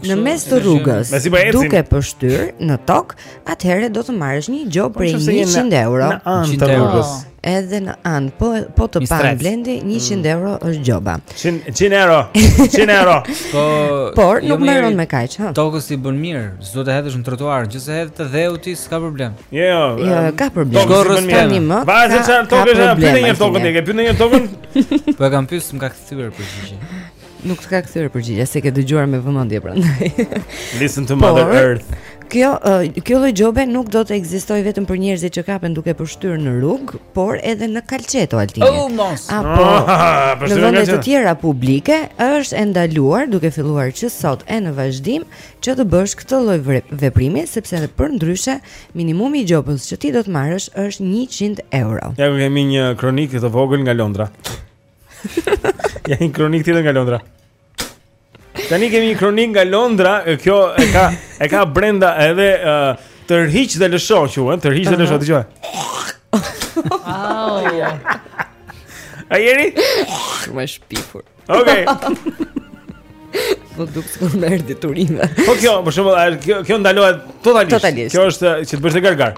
në mes të rrugës duke pështyrë në tokë, atëherë do të marrësh një gjobë po, prej 100 euro. Në anë të rrugës. Edhe në anë, po po të pa Blendi 100 mm. euro është gjoba. 100 100 euro. 100 euro. Po Por jo nuk mbaron me kaq, ha. Tokës i bën mirë, s'do të hedhësh në trotuar, nëse hedh te dheu ti s'ka problem. Jo, jo. Jo, ka problem. Tokës i bën mirë. Më, Vazhdo çan tokën, pyetni një tokën tek, pyetni një tokën. Po e kam pyetur, më ka kthyer përgjigje. Nuk të ka kthyer përgjigje, s'e ke dëgjuar me vëmendje prandaj. Listen to Mother Por, Earth. Kjo uh, kjo lloj gjobe nuk do të ekzistojë vetëm për njerëzit që kapen duke pështyrë në rrugë, por edhe në kalçeto Altin. Oh, mos. Apo ah, në vende të tjera publike është e ndaluar duke filluar që sot e në vazhdim që të bësh këtë lloj veprimi sepse edhe përndryshe minimumi i gjobës që ti do të marrësh është 100 euro. Ja ku kemi një kronikë të vogël nga Londra. Ja një kronikë tjetër nga Londra. Tani kemi një kronikë nga Londra, kjo e ka e ka brenda edhe uh, tërhiq dhe lësho quhet, tërhiq dhe lësho dëgjoje. Au. A jeni? Më shpifur. Okej. Okay. Po duk të më merr deturime. Po kjo, për shembull, kjo kjo ndalohet totalisht. totalisht. Kjo është që të bësh të gargar.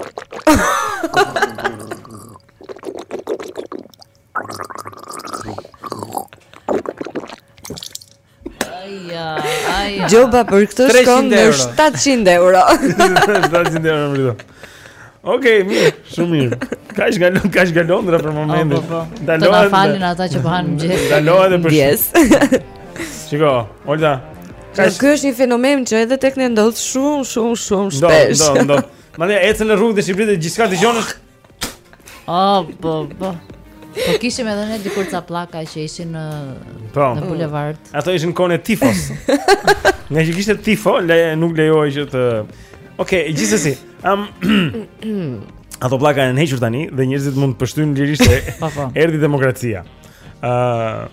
Aja, aja. Gjoba për këtë 300 shkon në euro. 700 euro. Ta si ndërë në mërdo Oke, mirë, shumë mirë Kaq ishte, kaq ishte Londra për momentin Po, po, po. Të na falin ata që po hanë mëngjes. Ndalohet dhe për Yes. Shiko, Olta Ka Ky është një fenomen që edhe tek ne ndodh shumë shumë shumë Do, shpesh. do, do Madje ecën në rrugët e Shqipërisë dhe gjithçka dëgjon është Oh, bo, bo. Po kishim edhe ne dikur ca pllaka që ishin në po. në bulevard. Mm. Ato ishin kundër tifos. Nga që kishte tifo, le, nuk lejohej që të Okej, okay, gjithsesi. Am um, Ato pllaka janë hequr tani dhe njerëzit mund të pështyjnë lirisht se po, po. erdhi demokracia. Ëh, uh,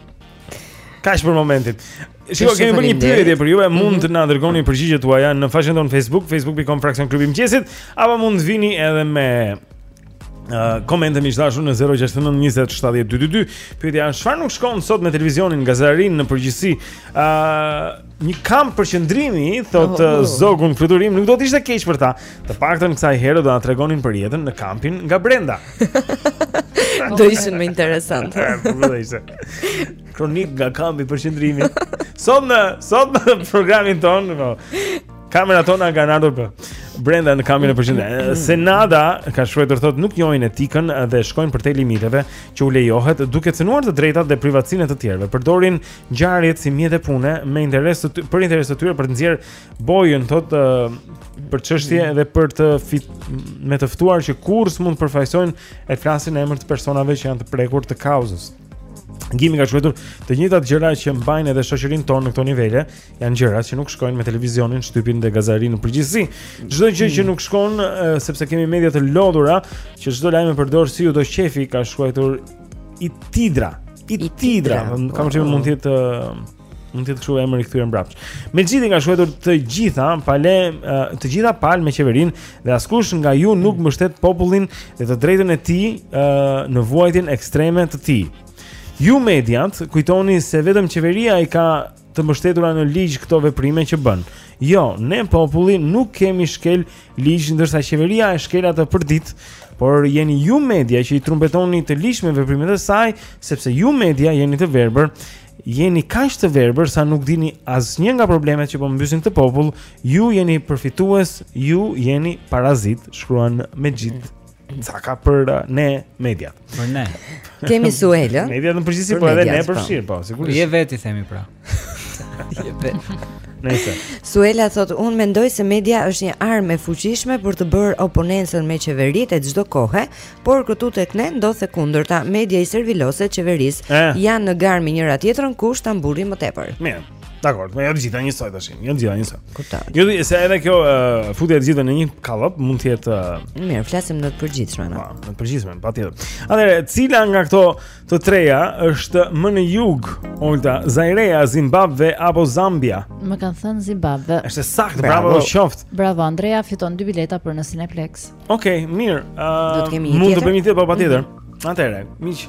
Kaq për momentin. Shiko, kemi bërë një pyetje për juve, mund mhm. të na dërgoni përgjigjet tuaja në faqen tonë Facebook, facebook.com fraksion klubi i mëngjesit, apo mund të vini edhe me uh, komente, miq të dashur, në 069 20 70 222. Pyetja është çfarë nuk shkon sot me televizionin, gazetarinë në përgjithësi? ë uh, Një kamp përqendrimi thotë oh, oh. Zog në Fluturim nuk do të ishte keq për ta. Të paktën kësaj herë do na tregonin për jetën në kampin nga brenda. do ishin më interesantë. Po do ishte. Kronikë nga kampi i përqendrimit. Sot në sot në programin tonë, po. Kamerat tona kanë ardhur përbrenda në kampin e përqendrimit. Senada ka shkruar thotë nuk njohin etikën dhe shkojnë përtej limiteve që u lejohet duke cenuar të drejtat dhe privatësinë e të tjerëve. Përdorin ngjarjet si mjete pune me interes të për interes të tyre për të nxjerr bojën thotë për çështje mm. dhe për të fit, me të ftuar që kurrë s'mund të përfaqësojnë e flasin në emër të personave që janë të prekur të kauzës. Gimi ka shkruar të njëjtat gjëra që mbajnë edhe shoqërinë tonë në këto nivele, janë gjëra që nuk shkojnë me televizionin, shtypin dhe gazetarinë në përgjithësi. Çdo gjë që mm. nuk shkon sepse kemi media të lodhura që çdo lajm e përdor si u do qejfi ka shkruar I Tidra. I Tidra, kam thënë mund të jetë mund të jetë kështu emri i kthyer mbrapsht. Mexhiti na ka shkruajtur të gjitha, palë të gjitha palë me qeverinë dhe askush nga ju nuk mbështet popullin dhe të drejtën e tij në vuajtjen ekstreme të tij. Ju mediat kujtoni se vetëm qeveria i ka të mbështetura në ligj këto veprime që bën. Jo, ne populli nuk kemi shkelë ligj ndërsa qeveria e shkel atë përditë, por jeni ju media që i trumbetoni të ligjshme veprimet e saj, sepse ju media jeni të verbër, jeni kaq të verbër sa nuk dini asnjë nga problemet që po mbysin këtë popull, ju jeni përfitues, ju jeni parazitë, shkruan Mexhit Ça ka për uh, ne mediat. Për ne. Kemi Suel, ë? Mediat në përgjithësi po edhe ne përfshirë, po, po sigurisht. Je vetë i themi pra. Je vetë. Nëse. Suela thotë, unë mendoj se media është një armë e fuqishme për të bërë oponencën me qeveritë e çdo kohe, por këtu tek ne ndodh e kundërta, media i serviloset qeverisë. Janë në garë me njëra tjetrën kush ta mburri më tepër. Mirë. Dakor, më jep gjithë njësoj tash. Një jo gjithë njësoj. Kuptoj. Jo, se edhe kjo uh, futja e të gjithëve në një kallëp mund të jetë uh, Mirë, flasim në të përgjithshme, no. Po, në të përgjithshme, patjetër. Atëherë, cila nga këto të treja është më në jug, Olta, Zairea, Zimbabwe apo Zambia? Më kanë thënë Zimbabwe. Është e saktë, bravo, bravo qoftë. Bravo Andrea, fiton dy bileta për në Cineplex. Okej, okay, mirë. Uh, mund të bëjmë një tjetër, po patjetër. Mm -hmm. Atëherë, miq.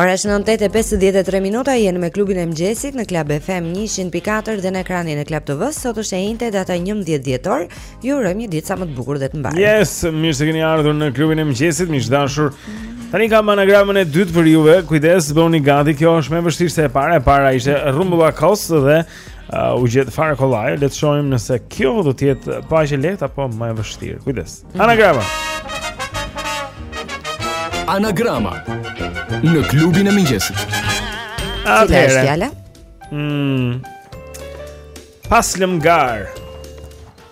Ora është 9:53 minuta, jeni me klubin e mëngjesit në Club FM 100.4 dhe në ekranin e Club TV. Sot është e enjte data 11 dhjetor. Ju urojmë një ditë sa më të bukur dhe të mbarë. Yes, mirë se keni ardhur në klubin e mëngjesit, miq të dashur. Tani kam anagramën e dytë për juve. Kujdes, bëuni gati. Kjo është më e vështirë se e para. E para ishte rrumbullakos dhe uh, u gjet fare kollaj. Le të shohim nëse kjo do të jetë po aq e lehtë apo më e vështirë. Kujdes. Mhm. Anagrama. Anagrama në klubin e mëngjesit. Atëherë. Fjala. Mm. Pas lëm gar.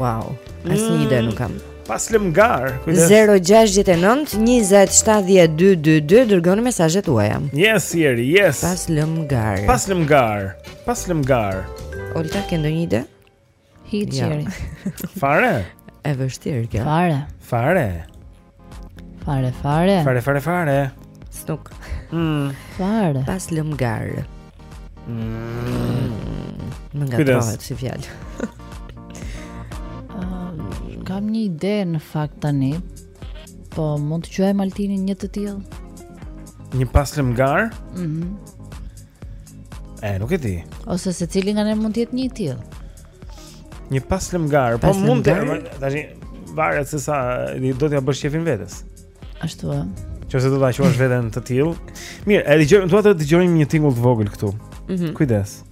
Wow, asnjë ide nuk kam. Pas lëm gar, kujdes. 069 2070222 dërgoni mesazhet tuaja. Yes, Jeri, yes. Pas lëm gar. Pas lëm gar. Pas lëm gar. Olta ke ndonjë ide? Hiç, Jeri. Fare? E vështirë kjo. Fare. Fare. Fare fare. Fare fare fare. S'duk. Mm. Fare. Pas lëmgar. Mm. Më ngatërrohet si fjalë. um, kam një ide në fakt tani. Po mund të quajmë Altinin një të tillë. Një pas lëmgar? Mhm. Mm e, nuk e di. Ose secili nga ne mund të jetë një i tillë. Një pas lëmgar, po mund të tani varet se sa do t'ja bësh qejfin vetes. Ashtu ë. Qoftë se do ta quash veten të tillë. Mirë, e dëgjojmë, dua të dëgjojmë një tingull të vogël këtu. Mm -hmm. Kujdes.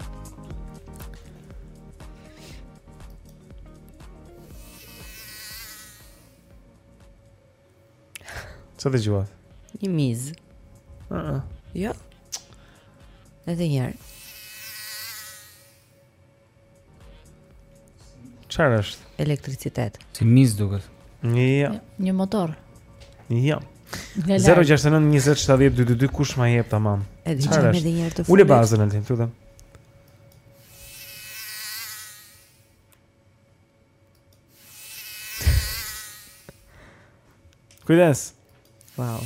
Ça dëgjuat? Një mizë. Ëh. Uh -uh. Jo. Edhe një herë. Çfarë është? Elektricitet. Si m'u duk. Një, ja. Një motor. Një, ja. 069 20 70 222 kush ma jep tamam. Çfarë është? Ule bazën atë, këtu them. Kujdes. Wow.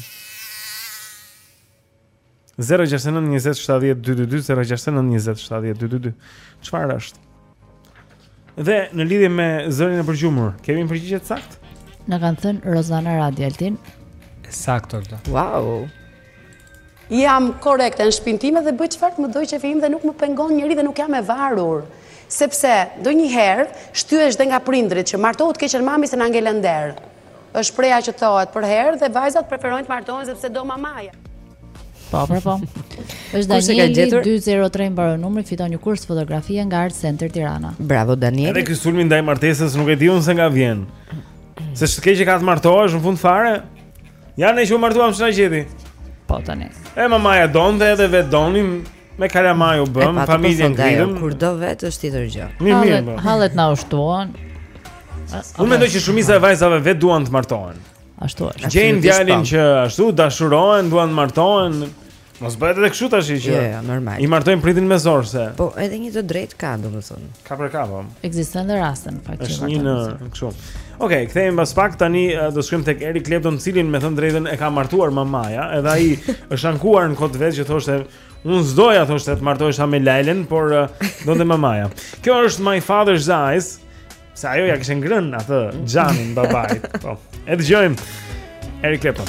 069 20 70 222 069 20 70 222 Çfarë është? Dhe në lidhje me zërin e përgjumur Kemi përgjigje të saktë? Na kanë thënë Rozana Radi Altin E saktë ordo Wow Jam korrekte në shpinë time dhe bëj çfarë të më dojë qejfi im dhe nuk më pengon njeri dhe nuk jam e varur Sepse ndonjëherë shtyhesh dhe nga prindërit që martohu të keqen mami se na ngele në derë Është shprehja që thohet përherë dhe vajzat preferojnë të martohen sepse do mamaja. Po, po, po. E ka Danieli gjetur... 203 mbaron numri, fiton një kurs fotografie nga Art Center Tirana. Bravo Daniel. Edhe ky sulmi ndaj martesës nuk e di unë se nga vjen. Se ç'të keqe ka të martohesh në fund fare? Ja ne që u martuam ç'na gjeti? Po tani. E mamaja donte edhe vetë donim, Me kalamaj u bëmë, familjen ngritëm Kur do vetë është tjetër gjë Mirë, mirë, mirë Hallet na u shtuan Unë mendoj që shumica e vajzave vetë duan të martohen Ashtu është Gjejnë djalin që ashtu dashurohen, duan të martohen Mos bëhet edhe kështu tash që. Jo, jo, normal. I martojnë prindët me zor se. Po, edhe një të drejtë ka, domethënë. Ka por ka, po. Ekziston dhe raste në fakt. Është një në kështu. Okej, kthehemi pas pak tani do shkojmë tek Eric Clapton, të cilin me thënë drejtën e ka martuar mamaja, edhe ai është ankuar në kohë të vet që thoshte unë s'doja thoshte të martohesha me Laylën, por donte mamaja. Kjo është My Father's Eyes. Se ajo ia kishte ngrënë atë xhanin babait. Po. E dëgjojmë Eric Clapton.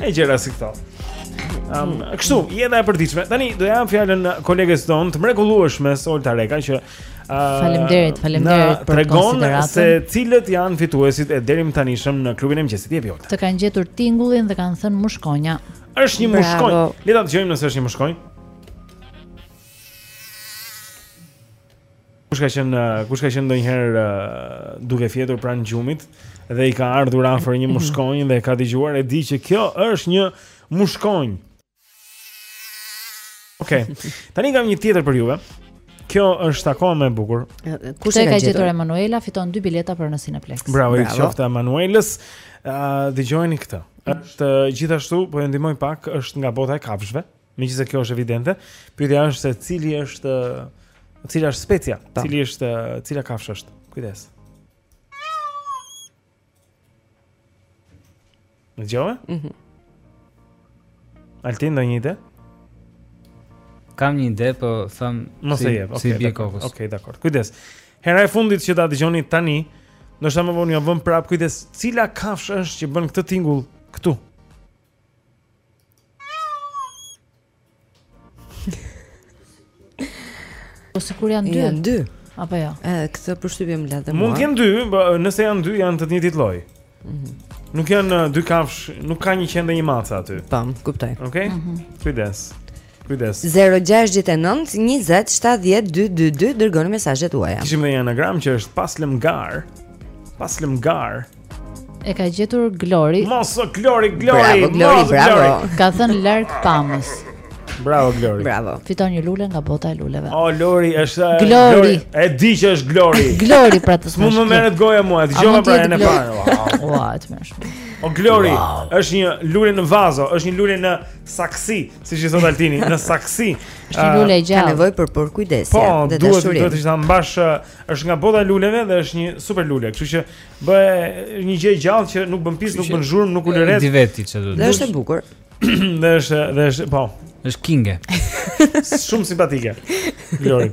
E gjëra si këto. Um, kështu, jeta e përditshme. Tani do ia jap fjalën koleges tonë të mrekullueshmes Olta Reka që uh, Faleminderit, faleminderit për konsideratën. Se cilët janë fituesit e derimëtanishëm në klubin e mëngjesit jepi Olta. E kanë gjetur tingullin dhe kanë thënë mushkonja. Është një mushkonjë. Le ta dëgjojmë nëse është një mushkonjë. Kush ka qenë kush ka qenë ndonjëherë duke fjetur pranë gjumit dhe i ka ardhur afër një mushkonjë dhe e ka dëgjuar e di që kjo është një mushkonjë. Okej. Okay. Tani kam një tjetër për juve. Kjo është akoma më e bukur. Kush e ka gjetur Emanuela fiton dy bileta për në Cineplex. Bravo, Bravo i qoftë Emanuelës. Uh, dëgjojeni këtë. Është gjithashtu po e ndihmoj pak, është nga bota e kafshëve. Megjithëse kjo është evidente, pyetja është se cili është cila është specia, Ta. cili është cila kafshë është. Kujdes. Dëgjove? Mm -hmm. Altin, ndonjë ide? Kam një ide, po them si, okay, si bie kokës. Okej, okay, dakor. Kujdes. Hera e fundit që ta dëgjoni tani, ndoshta më vonë ia vëmë prapë, kujdes, cila kafsh është që bënë këtë tingull këtu? Po sikur janë dy. Janë dy. Apo jo. E këtë përshtypje më la. Mund të jenë dy, po nëse janë dy janë të të njëjtit lloj. Mhm. Nuk janë dy kafsh, nuk ka një qen dhe një maca aty. Ta kuptoj. Okej. Okay? Mhm. Kujdes. Kujdes. 069 20 70 222 dërgoni mesazhet tuaja. Kishim një anagram që është pas lëmgar. Pas lëmgar. E ka gjetur Glori. Mos o Glori, Glori. Bravo, Glori, bravo. Ka thën larg pamës. Bravo Glori. Bravo. Fiton një lule nga bota e luleve. O Lori, është eh, Glori. E di që është Glori. Glori pra të smash. Mund të më merret goja mua, dëgjova pra herën e parë. Ua, të mësh. O Glori, është një lule në vazo, është një lule në saksi. Siç i thot Altini, në saksi. Është një lule e gjallë. Ka nevojë për për kujdes po, dhe dashuri. Po, duhet ta mbash, është nga bota e luleve dhe është një super lule, kështu që bëhet një gjë e gjallë që nuk bën pis, nuk bën zhurmë, nuk ulëret. Di vetë ç'do të thotë. Dhe është e bukur. Dhe është, dhe është, po. Është kinge. Shumë simpatike. Glori.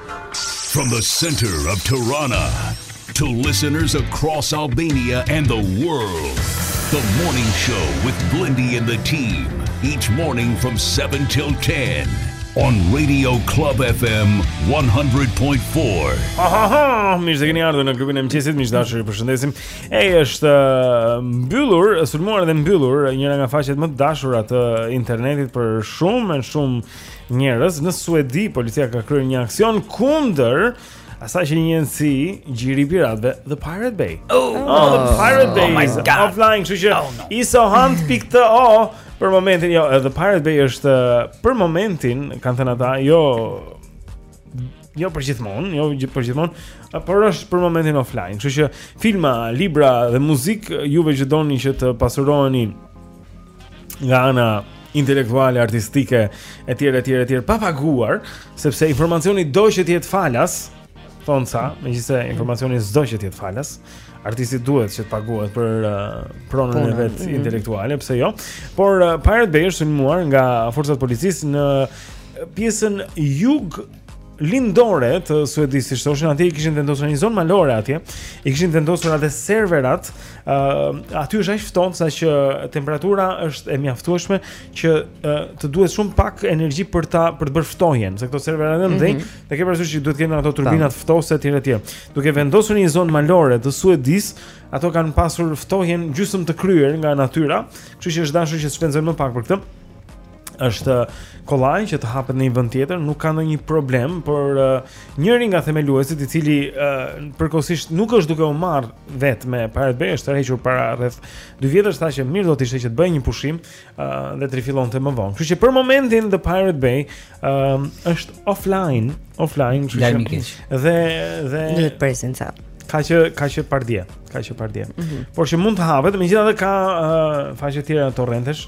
From the center of Tirana to listeners across Albania and the world. The morning show with Blendi and the team each morning from 7 till 10 on Radio Club FM 100.4. Ha ha ha, mirë se keni ardhur në klubin e mëngjesit, miq të dashur, ju përshëndesim. Ej, është uh, mbyllur, sulmuar dhe mbyllur njëra nga faqet më të dashura të internetit për shumë e shumë njerëz në Suedi, policia ka kryer një aksion kundër asaj që njihet si gjiri i piratëve The Pirate Bay. Oh, oh, oh The Pirate oh Bay. Oh my god. Offline, kështu që oh, no. iso hunt pick the o për momentin jo, The Pirate Bay është për momentin kanë thënë ata, jo jo për gjithmonë, jo për gjithmonë, por është për momentin offline. Kështu që filma, libra dhe muzikë juve që doni që të pasuroheni nga ana intelektuale, artistike etj etj etj pa paguar, sepse informacioni do që të jetë falas, thonë ca, megjithëse informacioni s'do që të jetë falas. Artisti duhet që të paguhet për uh, pronën e vet mm -hmm. intelektuale, pse jo? Por uh, Pirate Bay është sulmuar nga forcat e policisë në pjesën jug lindore të Suedisë, thoshin atje i kishin vendosur një zonë malore atje, i kishin vendosur ata serverat, ë uh, aty është aq ftohtë sa që temperatura është e mjaftueshme që uh, të duhet shumë pak energji për ta për të bërë ftohjen, se këto servera janë nxehen, mm -hmm. dhe ke parasysh që duhet të kenë ato turbinat ftohëse etj etj. Duke vendosur një zonë malore të Suedisë, ato kanë pasur ftohjen gjysmë të kryer nga natyra, kështu që është dashur që të shpenzojnë më pak për këtë. është kollaj që të hapet në një vend tjetër, nuk ka ndonjë problem, por uh, njëri nga themeluesit i cili uh, përkohësisht nuk është duke u marr vetë me Pirate Bay është tërhequr para rreth dy vjetësh tha që mirë do të ishte që të bëjë një pushim uh, dhe të rifillonte më vonë. Kështu që për momentin The Pirate Bay uh, është offline, offline që jam keq. Dhe dhe në prezencë. Ka që ka që pardje, ka që pardje. Mm -hmm. Por që mund të hapet, megjithatë ka uh, faqe të tjera torrentesh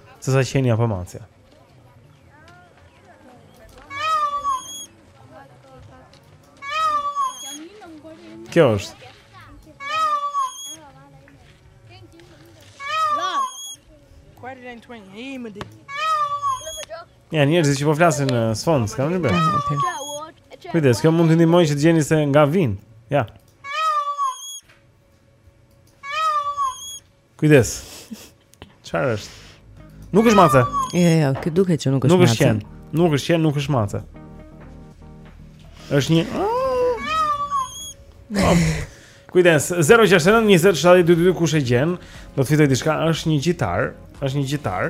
Se sa qeni apo macja. Kjo është. Ja, njerëzit që po flasin në uh, sfond, s'ka më një bërë. Kujdes, kjo mund t'ju ndihmojë që të gjeni se nga vijnë. Ja. Kujdes. Çfarë është? Nuk është mace. Jo, jo, ky duket që nuk është mace. Nuk është qen. Nuk është qen, nuk është mace. Është një Kujdes, 069 20 70 222 kush e gjen, do të fitojë diçka, është një gjitar, është një gjitar.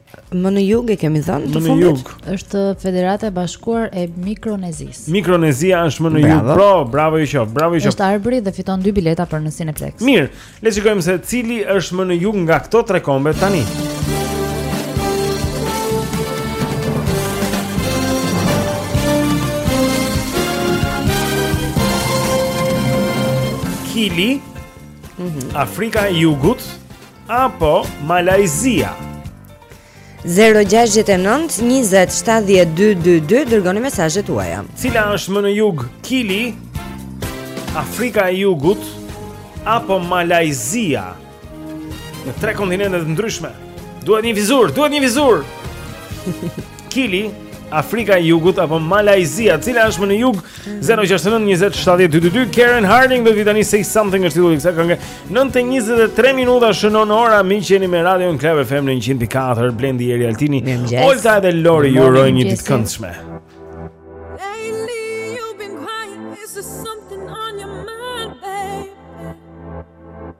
Më në jug e kemi thënë të fundit. Në jug. Është Federata e Bashkuar e Mikronezisë. Mikronezia është më në jug. Po, bravo ju qoftë. Bravo ju qoftë. Është Arbri dhe fiton dy bileta për në Cineplex. Mirë, le të shikojmë se cili është më në jug nga këto tre kombe tani. Kili, mhm. Afrika e Jugut, apo Malajzia. 0-6-9-20-70-222 Dërgoni mesazhet tuaja Cila është më në jug Kili Afrika e jugut Apo Malajzia Në tre kontinente të ndryshme Duhet një vizore, duhet një vizore Kili, Afrika e Jugut apo Malajzia, cila është më në jug? 069 20 70 222. Karen Harding do vijë tani Say Something është titulli i kësaj kënge. 9:23 minuta shënon ora, miq jeni me Radio Club FM në 104 Blendi Eri Altini. Olta dhe Lori ju urojnë një ditë të këndshme.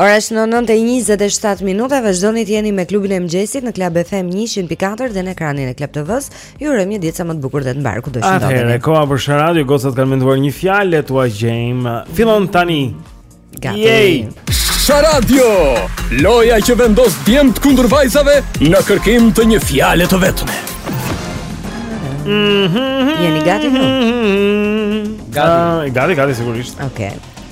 Ora është 9:27 minuta, vazhdoni të jeni me klubin e mëngjesit në Club FM 104 dhe në ekranin e Club TV-s. Ju urojmë një ditë sa më të bukur dhe të mbarë kudo të ndodheni. Atëherë, koha për sharadio, gocat kanë menduar një fjalë, le t'ua gjejmë. Fillon tani. Gati. Yay! Sharadio! Loja që vendos djemt kundër vajzave në kërkim të një fjale të vetme. Mhm. Jeni gati ju? Gati, ah, gati, gati sigurisht. Okej. Okay.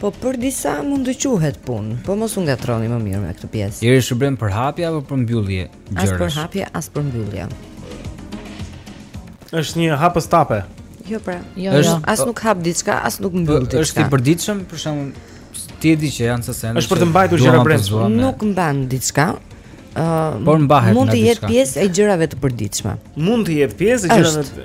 Po për disa mund të quhet punë, po mos u ngatërroni më mirë me këtë pjesë. Jeri shërben për hapje apo për mbyllje gjërash? As për hapje, as për mbyllje. Është një hapës tape. Jo pra, jo, jo. është, jo. as nuk hap diçka, as nuk mbyll diçka. Është i përditshëm, për shembull, ti e di që janë sasë. Është për të mbajtur gjëra brenda. Nuk mban diçka. Ëh, uh, por mbahet. Mund të jetë pjesë e gjërave të përditshme. Mund të jetë pjesë e gjërave të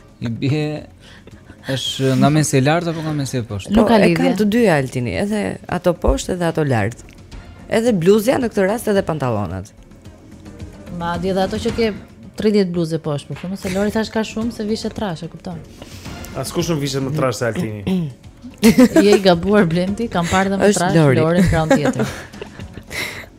I bie është nga mesi e lart apo nga mesi e poshtë? Nuk ka lidhje. Ka të dyja Altini, edhe ato poshtë edhe ato lart. Edhe bluzja në këtë rast edhe pantallonat. Madje edhe ato që ke 30 bluzë poshtë, por shumë se Lori thashë ka shumë se vishet trashë, e kupton. Askush nuk vishet më trashë se Altini. Je i gabuar Blendi, kam parë dhe më trashë Lori në krahun tjetër.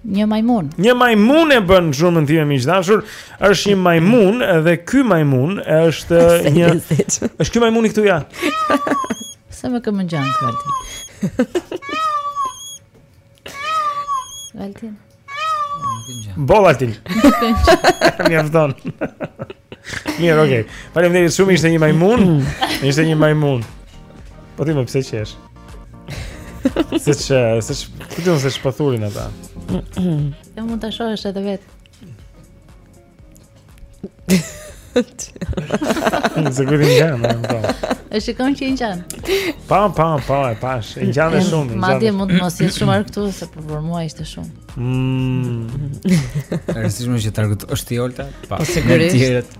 Një majmun. Një majmun e bën zhurmën time miq të dashur, është një majmun dhe ky majmun është një është ky majmuni këtu ja. Sa më ka ngjarë këtu. Altin. Po Altin. Më afton. Mirë, okay. Faleminderit shumë, ishte një majmun. Ishte një majmun. Po ti më pse qesh? Se që, se që, këtë të nëse që pëthurin e ta Ja mund ta shohësh edhe vetë Në se këtë një në më tonë E shikon që i ngjan Pa, pa, pa, e pashë, i ngjan shumë Madje mund të mos jetë shumë arë këtu Se për për mua ishte shumë mm. E rësishme që të arë është tjolta Pa, po, sigurisht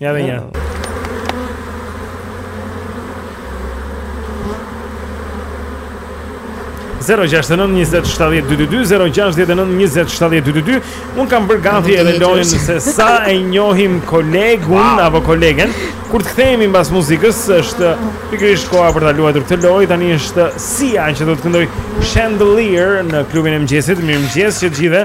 Ja dhe një. Zero gjashtë nëntë njëzet shtatëdhjetë dy dy dy Zero gjashtë jetë nëntë njëzet shtatëdhjetë dy dy dy Unë kam bërë gati edhe lojën se sa e njohim kolegun wow. Apo kolegen Kur të kthehemi mbas muzikës është pikërisht koha për ta luajtur këtë lojë Tani është Sia që do të këndojë Chandelier në klubin e mëngjesit Mirëmëngjes të gjithë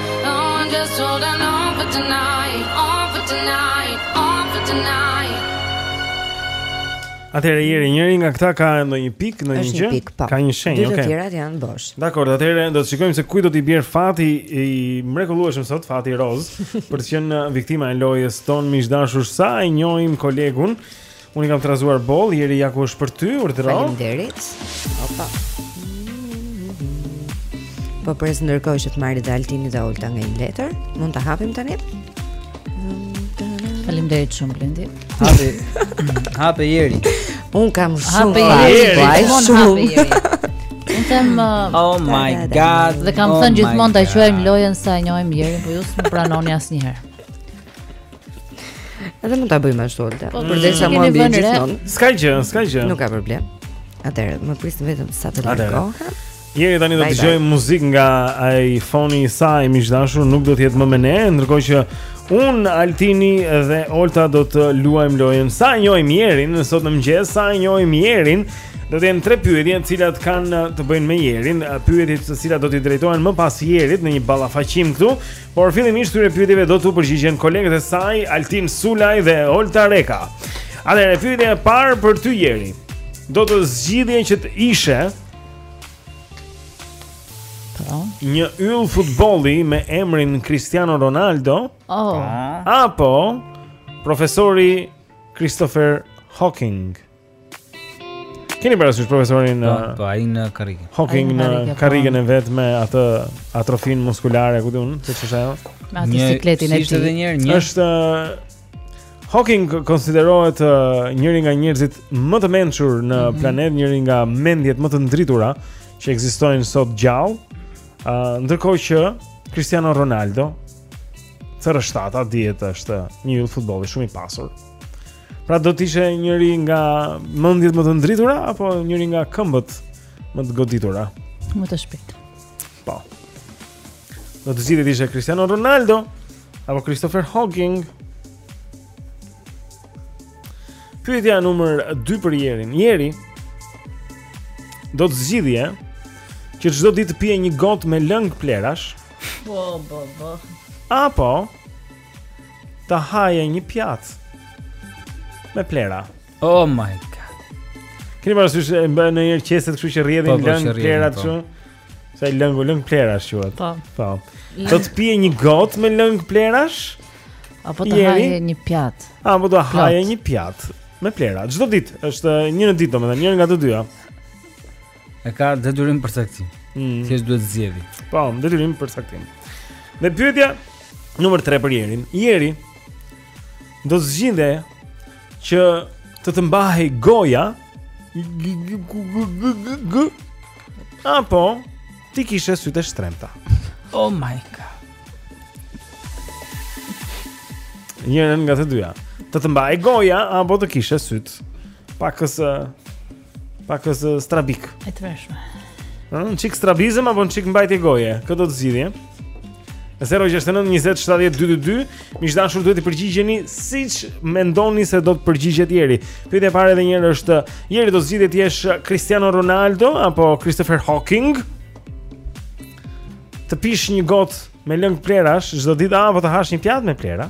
Atëherë jeri njëri nga këta ka ndonjë pikë, ndonjë gjë? Një pikë, po. Ka një shenjë, okay. Dy të tjerat janë bosh. Dakord, atëherë do të shikojmë se kujt do t'i bjerë fati i mrekullueshëm sot, fati rozë, për të qenë viktima e lojës tonë miq të dashur sa e njohim kolegun. Unë i kam trazuar boll, Jeri ja ku është për ty, urdhëro. Faleminderit. Opa. Po pres ndërkohë që të marrë dhe Altini dhe Olta nga një letër, mund ta hapim tani? Faleminderit shumë Blendi. Hape. Hape Jeri. Un kam shumë jeri, po shumë jeri. Unë them uh, Oh my god. Dhe kam oh thënë gjithmonë ta quajmë lojën sa e njohim jerin, po ju s'më pranoni asnjëherë. Edhe mund ta bëjmë ashtu Olta. Po, përderisa mua bie gjithmonë. S'ka gjë, s'ka gjë. Nuk ka problem. Atëherë, më prisni vetëm sa të largohem. Jeri tani do të dëgjojë muzikë nga iPhone-i i saj, miq të dashur, nuk do të jetë më me ne, ndërkohë që un Altini dhe Olta do të luajmë lojën. Sa e njohim Jerin sot në mëngjes, sa e njohim Jerin, do të jenë tre pyetje të cilat kanë të bëjnë me Jerin, pyetje të cilat do t'i drejtohen më pas Jerit në një ballafaqim këtu, Por fillimisht këtyre pyetjeve do t'u përgjigjen kolegët e saj Altin Sulaj dhe Olta Reka. Atëherë pyetja e parë për ty Jeri. Do të zgjidhje që të ishe po. Një yll futbolli me emrin Cristiano Ronaldo oh. Apo Profesori Christopher Hawking Keni parasysh profesorin po, uh, po ai në karrigën. Hawking në karrigën po. e vet me atë atrofinë muskulare, ku di un, se ç'është ajo? Me atë sikletin e tij. Një, një. Është uh, Hawking konsiderohet uh, njëri nga njerëzit më të mençur në mm -hmm. planet, njëri nga mendjet më të ndritura që ekzistojnë sot gjallë. Uh, ndërkohë që Cristiano Ronaldo, CR shtata dihet është një yll futbolli shumë i pasur. Pra do të ishe njëri nga mendjet më të ndritura apo njëri nga këmbët më të goditura? Më të shpejtë. Po. Do të zgjidhje të ishe Cristiano Ronaldo apo Christopher Hawking? Pyetja numër 2 për Jerin. Jeri do të zgjidhje që çdo ditë të pije një gotë me lëng plerash. Po, po, po. Apo të haje një pjatë me plera. Oh my god. Keni parasysh që bën në një qese kështu që rrjedhin po, po, lëng plera po. kështu? Se ai lëngu lëng plerash quhet. Po. Po. Do të pije një gotë me lëng plerash? Apo të haje një pjatë. Apo do haje një pjatë me plera. Çdo ditë është një në ditë domethënë, njëra nga të dyja. E ka detyrim përcaktim. Mm. Thjesht duhet zgjedhë. Po, detyrim përcaktim. Dhe pyetja numër 3 për Jerin. Jeri do të zgjidhje që të të mbahej goja apo t'i kishe sytë të shtrembta. Oh my god. Njërën nga të dyja. Të të mbahej goja apo të kishe sytë pakës Pak strabik. E tmerrshme. Një çikë strabizëm apo një çikë mbajtje goje? Kë do të zgjidhje? 069 20 70 222 Miq të dashur duhet të përgjigjeni Siç mendoni se do të përgjigjet Jeri Pyetja e parë edhe një herë është Jeri do zgjidhje t'jesh Cristiano Ronaldo Apo Christopher Hawking Të pish një gotë me lëng plehrash çdo ditë apo të hash një pjatë me plehra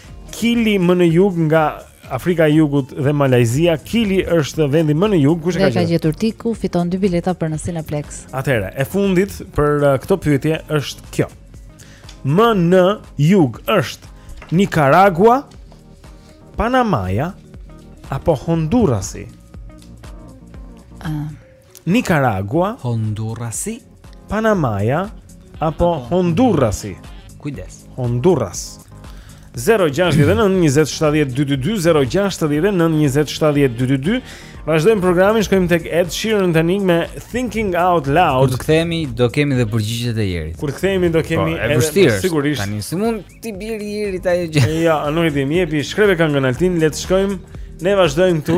Kili më në jug nga Afrika e Jugut dhe Malajzia. Kili është vendi më në jug, kush e ka gjetur? Ka gjetur Tiku fiton dy bileta për në Cineplex. Atëherë, e fundit për uh, këto pyetje është kjo. Më në jug është Nikaragua, Panamaja apo Hondurasi? Ëm. Uh. Nikaragua, Hondurasi, Panamaja apo Hondurasi? Kujdes. Honduras. 0692070222 Vazhdojmë programin, shkojmë tek Ed Sheeran tani me Thinking Out Loud. Kur të kthehemi, do kemi dhe përgjigjet e Jerit. Kur të kthehemi, do kemi po, edhe vështirë, sigurisht. Tani si mund t'i bjerë Jerit ajo gjë? Jo, ja, nuk e di, jepi shkrepe këngën Altin, le të shkojmë. Ne vazhdojmë këtu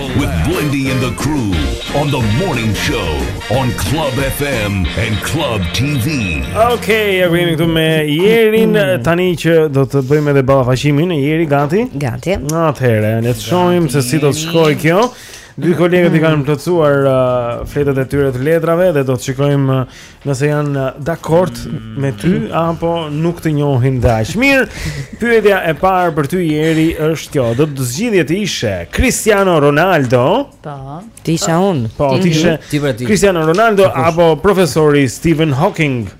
With Blendi and the crew on the morning show on Club FM and Club TV. Okay, ja rrimë këtu me Jerin mm. tani që do të bëjmë edhe ballafaqimin. Jeri gati? Gati. Atëherë, le të shohim se si do të shkojë kjo. Dy kolegët i kanë plotësuar uh, fletët e tyre të letrave dhe do të shikojmë uh, Nëse janë uh, dakord mm. me ty apo nuk të njohin dhe aq mirë, pyetja e parë për ty Jeri është kjo. Do të zgjidhje të ishe Cristiano Ronaldo? Po. Të isha unë. Po, të ishe. Ti pra ti. Cristiano Ronaldo apo profesori Stephen Hawking?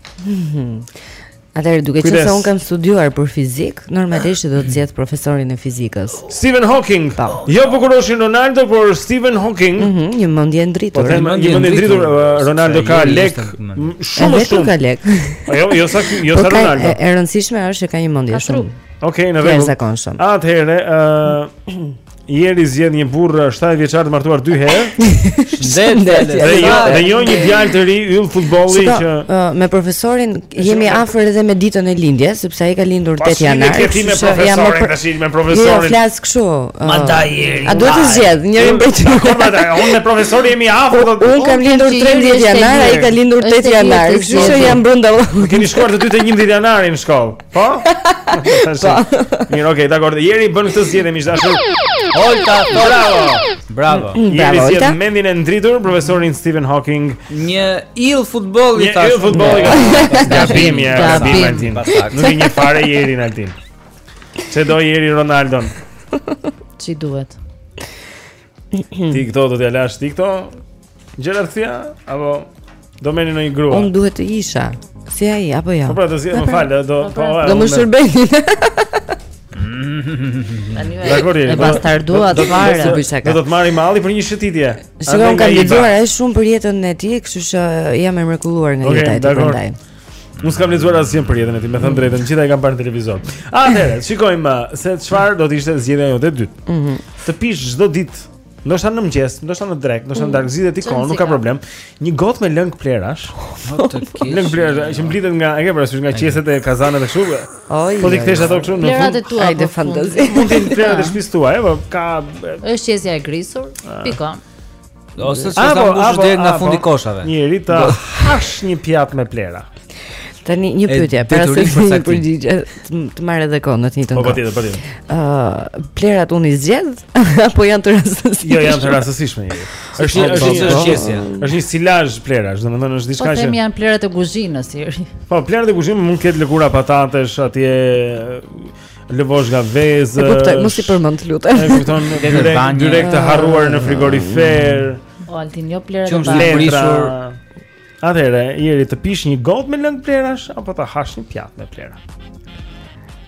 Atëherë duke qenë se unë kam studiuar për fizikë, normalisht do të zgjedh profesorin e fizikës. Stephen Hawking. Pa. Po. Jo bukuroshin Ronaldo, por Stephen Hawking. Mhm, mm një mendje e ndritur. Po, një mendje e ndritur uh, Ronaldo ka lek shumë më shumë. Ka lek. Po jo, jo sa jo po sa Ronaldo. E rëndësishme është që ka një mendje shumë. Okej, në rregull. Të jashtëzakonshme. Atëherë, ë uh, Jeri zgjedh një burrë 70 vjeçar të martuar dy herë. Shëndetje. Dhe jo, dhe jo një djalë të ri yll futbolli që uh, me profesorin jemi afër edhe me ditën e lindjes, sepse ai ka lindur 8 janar. Po ti me profesorin, tash me jo, profesorin. Jo, flas kështu. Uh, Madje Jeri. A duhet të zgjedh njërin prej tyre? Po madje, unë me profesorin jemi afër do. Unë kam lindur 13 janar, ai ka lindur 8 janar. Kështu që jam brenda. Keni shkuar të dy të 11 janarin në shkollë. Po? Po. Mirë, okay, dakor. Jeri bën këtë zgjedhje miq të dashur. Olta, bravo. Bravo. Mm, mm, Jeri si mendjen e ndritur profesorin Stephen Hawking. Një yll futbolli tash. Një yll futbolli. Gabim, gabim Altin. Nuk e njeh fare Jerin Altin. Ç'e do Jeri Ronaldon. Ç'i duhet? Ti këto do t'ia lash ti këto? Gjëra të këtilla? Apo do me qenë një grua? Unë duhet të isha si ai, apo jo? Po pra të zgjedh më pra. falë Do, po, po, po, do më shërbeni Dakor jeni. Po. E bastarduat fare. Do të të marrë malli për një shëtitje. Shikoj unë kam lexuar aq shumë për jetën e tij, kështu që jam e mrekulluar nga jeta e tij prandaj. Unë s'kam lexuar asgjë për jetën e tij, me thënë të drejtën, gjitha i kam parë në televizor. Atëherë, shikojmë uh, se çfarë do të ishte zgjedhja jote e dytë. Mm -hmm. Të pish çdo ditë, ndoshta në mëngjes, ndoshta në drekë, ndoshta në mhm. darkë zgjidhe ti kohën, nuk ka problem. Një gotë me lëng plehrash. Lëng plehrash që mblidhet nga, e ke parasysh nga qeset e kazanëve kështu. Po t'i kthesh ato kështu në fund. Plehrat e tua. Hajde po, fantazi. Mund të jenë plehrat e shtëpisë tuaj, po ka Është qesja e grisur. Ah. Pikon. Ose sa të mbush deri nga fundi i koshave. Jeri, të hash një pjatë me plehra. Tani një pyetje, para se të jap përgjigje, të marr edhe kohë në të njëjtën kohë. Po patjetër, patjetër. Ë, uh, plehrat unë i zgjedh apo janë të rastësishme? Jo, janë të rastësishme. Është një është një qese. Është një silazh plehrash, domethënë është diçka po, që Po them janë plehrat e kuzhinës, Jeri. Po, plehrat e kuzhinës mund të ketë lëkura patatesh atje. Lëvozhga vezë. E kuptoj, mos i përmend të lutem. E kupton, direkt të harruara në frigorifer. Mm. O Altin, jo plehra të bardha. Atëre, Jeri të pish një gotë me lëng plehrash apo të hash një pjatë me plehra.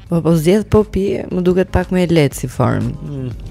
Po po zgjedh po pi, më duket pak më e lehtë si formë. Mm.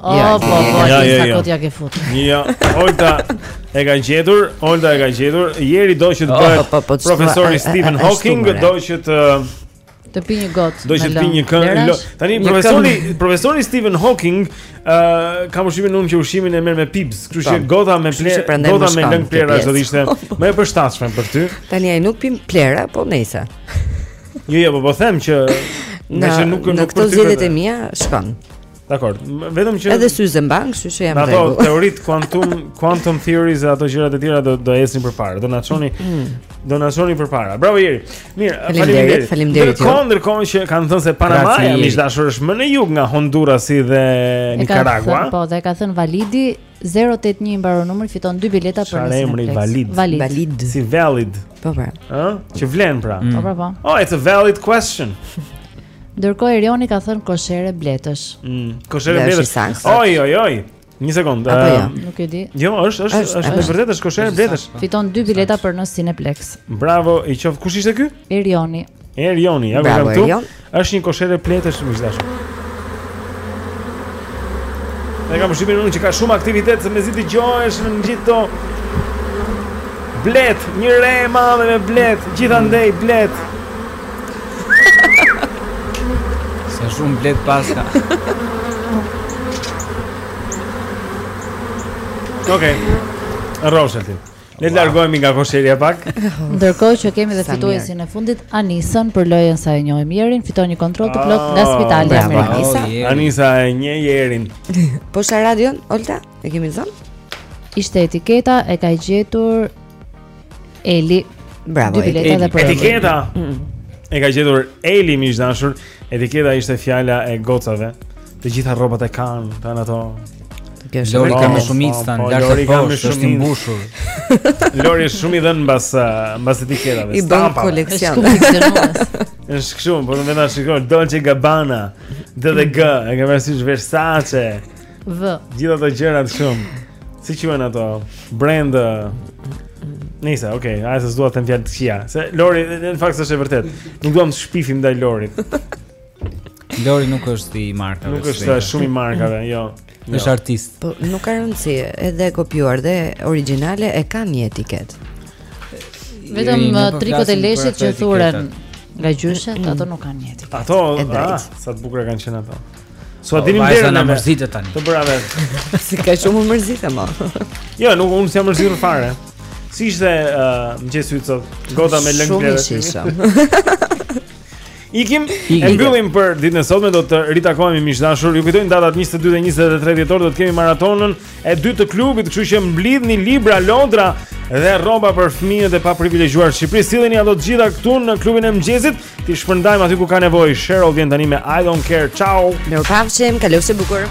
Oh, ja, po, po, ja, ja, ja. ja ke fut. Ja, Olta e ka gjetur, Olta e ka gjetur. Jeri do që të oh, bëhet oh, po, po, po, profesori e, Stephen e, Hawking, e, do që të të pijë një gotë. Do që të pijë një këngë. Tani profesori, këm. profesori Stephen Hawking, ë, uh, kam dyshimin unë që ushqimin e merr me pipëz, kështu që gota me plehr, gota me lëng plehrash do të ishte më e përshtatshme për ty. Tani ai nuk pi plehra, po nejse. Jo, jo, po po them që Nëse nuk nuk për ty. Në këto zgjedhjet e mia shkon. Dakor, vetëm që Edhe sy e mban, kështu që jam në rregull. Ato regu. teorit quantum quantum theories dhe ato gjërat e tjera do do ecni përpara. Do na çoni mm. do na çoni përpara. Bravo Jeri. Mirë, faleminderit. Faleminderit. Ndërkohë që kanë thënë se Panama janë miq të dashur është më në jug nga Hondurasi dhe Nicaragua. Po, dhe ka thënë Validi 081 i mbaron numri fiton dy bileta për nesër. Emri valid. valid. Valid. Si valid. Po po. Ë? Që vlen pra. Mm. Po po po. Oh, it's a valid question. Ndërkohë Erioni ka thënë koshere bletësh. Mm. Koshere bletësh. Oj oj oj. Një sekondë. Apo jo, ehm, nuk e di. Jo, është është është, është, është vërtet është koshere bletësh. Fiton dy bileta për në Cineplex. Bravo, i qoftë, kush ishte ky? Erioni. Erioni, ja vetëm tu. Është një koshere bletësh më zgjashë. Ne kemi shumë minuta që ka shumë aktivitet se mezi dëgjohesh në gjithë ato. Blet, një re e madhe me blet, gjithandej blet. Sa shumë blet paska. Okej. Okay. Rroshet. Le të largohemi nga kosherja pak. Ndërkohë që kemi dhe fituesin e fundit, Anisën për lojën sa e njohim Jerin, fiton një kontroll të plotë nga ah, Spitali Amerikan. Oh, Anisa e njeh Jerin. Po sa radion, Olta, e kemi zon? Ishte etiketa e ka gjetur Eli. Bravo. Dy bileta dhe për etiketa. Mm. E ka gjetur Eli miq të dashur. Etiketa ishte fjala e gocave. Të gjitha rrobat e kanë, kanë ato. Lori ka më shumë stan, Lori ka më shumë i mbushur. Lori është shumë i dhënë mbas mbas etiketave. I bën koleksion. Është kështu, po më vjen ashtu gol Dolce Gabbana, D&G, e kam si Versace. V. Gjithë ato gjëra të shumë. Si quhen ato? Brand Nisa, ok, a s'dua të them fjalë të këqija se Lori, në fakt është e vërtet Nuk duam të shpifim ndaj Lorit Lori nuk është i markave. Nuk është shumë i markave, jo. jo. Është artist. Po nuk ka rëndësi, edhe e kopjuar dhe origjinale e ka një etiketë. Vetëm uh, trikot e leshit që thuren nga gjyshet, mm. ato nuk kanë një etiketë. Ato, ah, sa të bukura kanë qenë ato. Sua po, dinim deri në mërzitë tani. Të bëra vetë. Si ka shumë mërzitë më. Jo, nuk unë s'jam mërzitur fare. Si ishte uh, mëngjesi sot? Gota me lëngë. Shumë i Ikim, e mbyllim për ditën e sotme, do të ritakohemi miq të dashur. Ju kujtojmë datat 22 dhe 23 dhjetor do të kemi maratonën e dytë të klubit, kështu që mblidhni libra, lodra dhe rroba për fëmijët e paprivilegjuar të Shqipërisë. Silleni ato të gjitha këtu në klubin e mëngjesit, t'i shpërndajmë aty ku ka nevojë. Cheryl vjen tani me I don't care. Ciao. Mirupafshim, kalofshi bukur.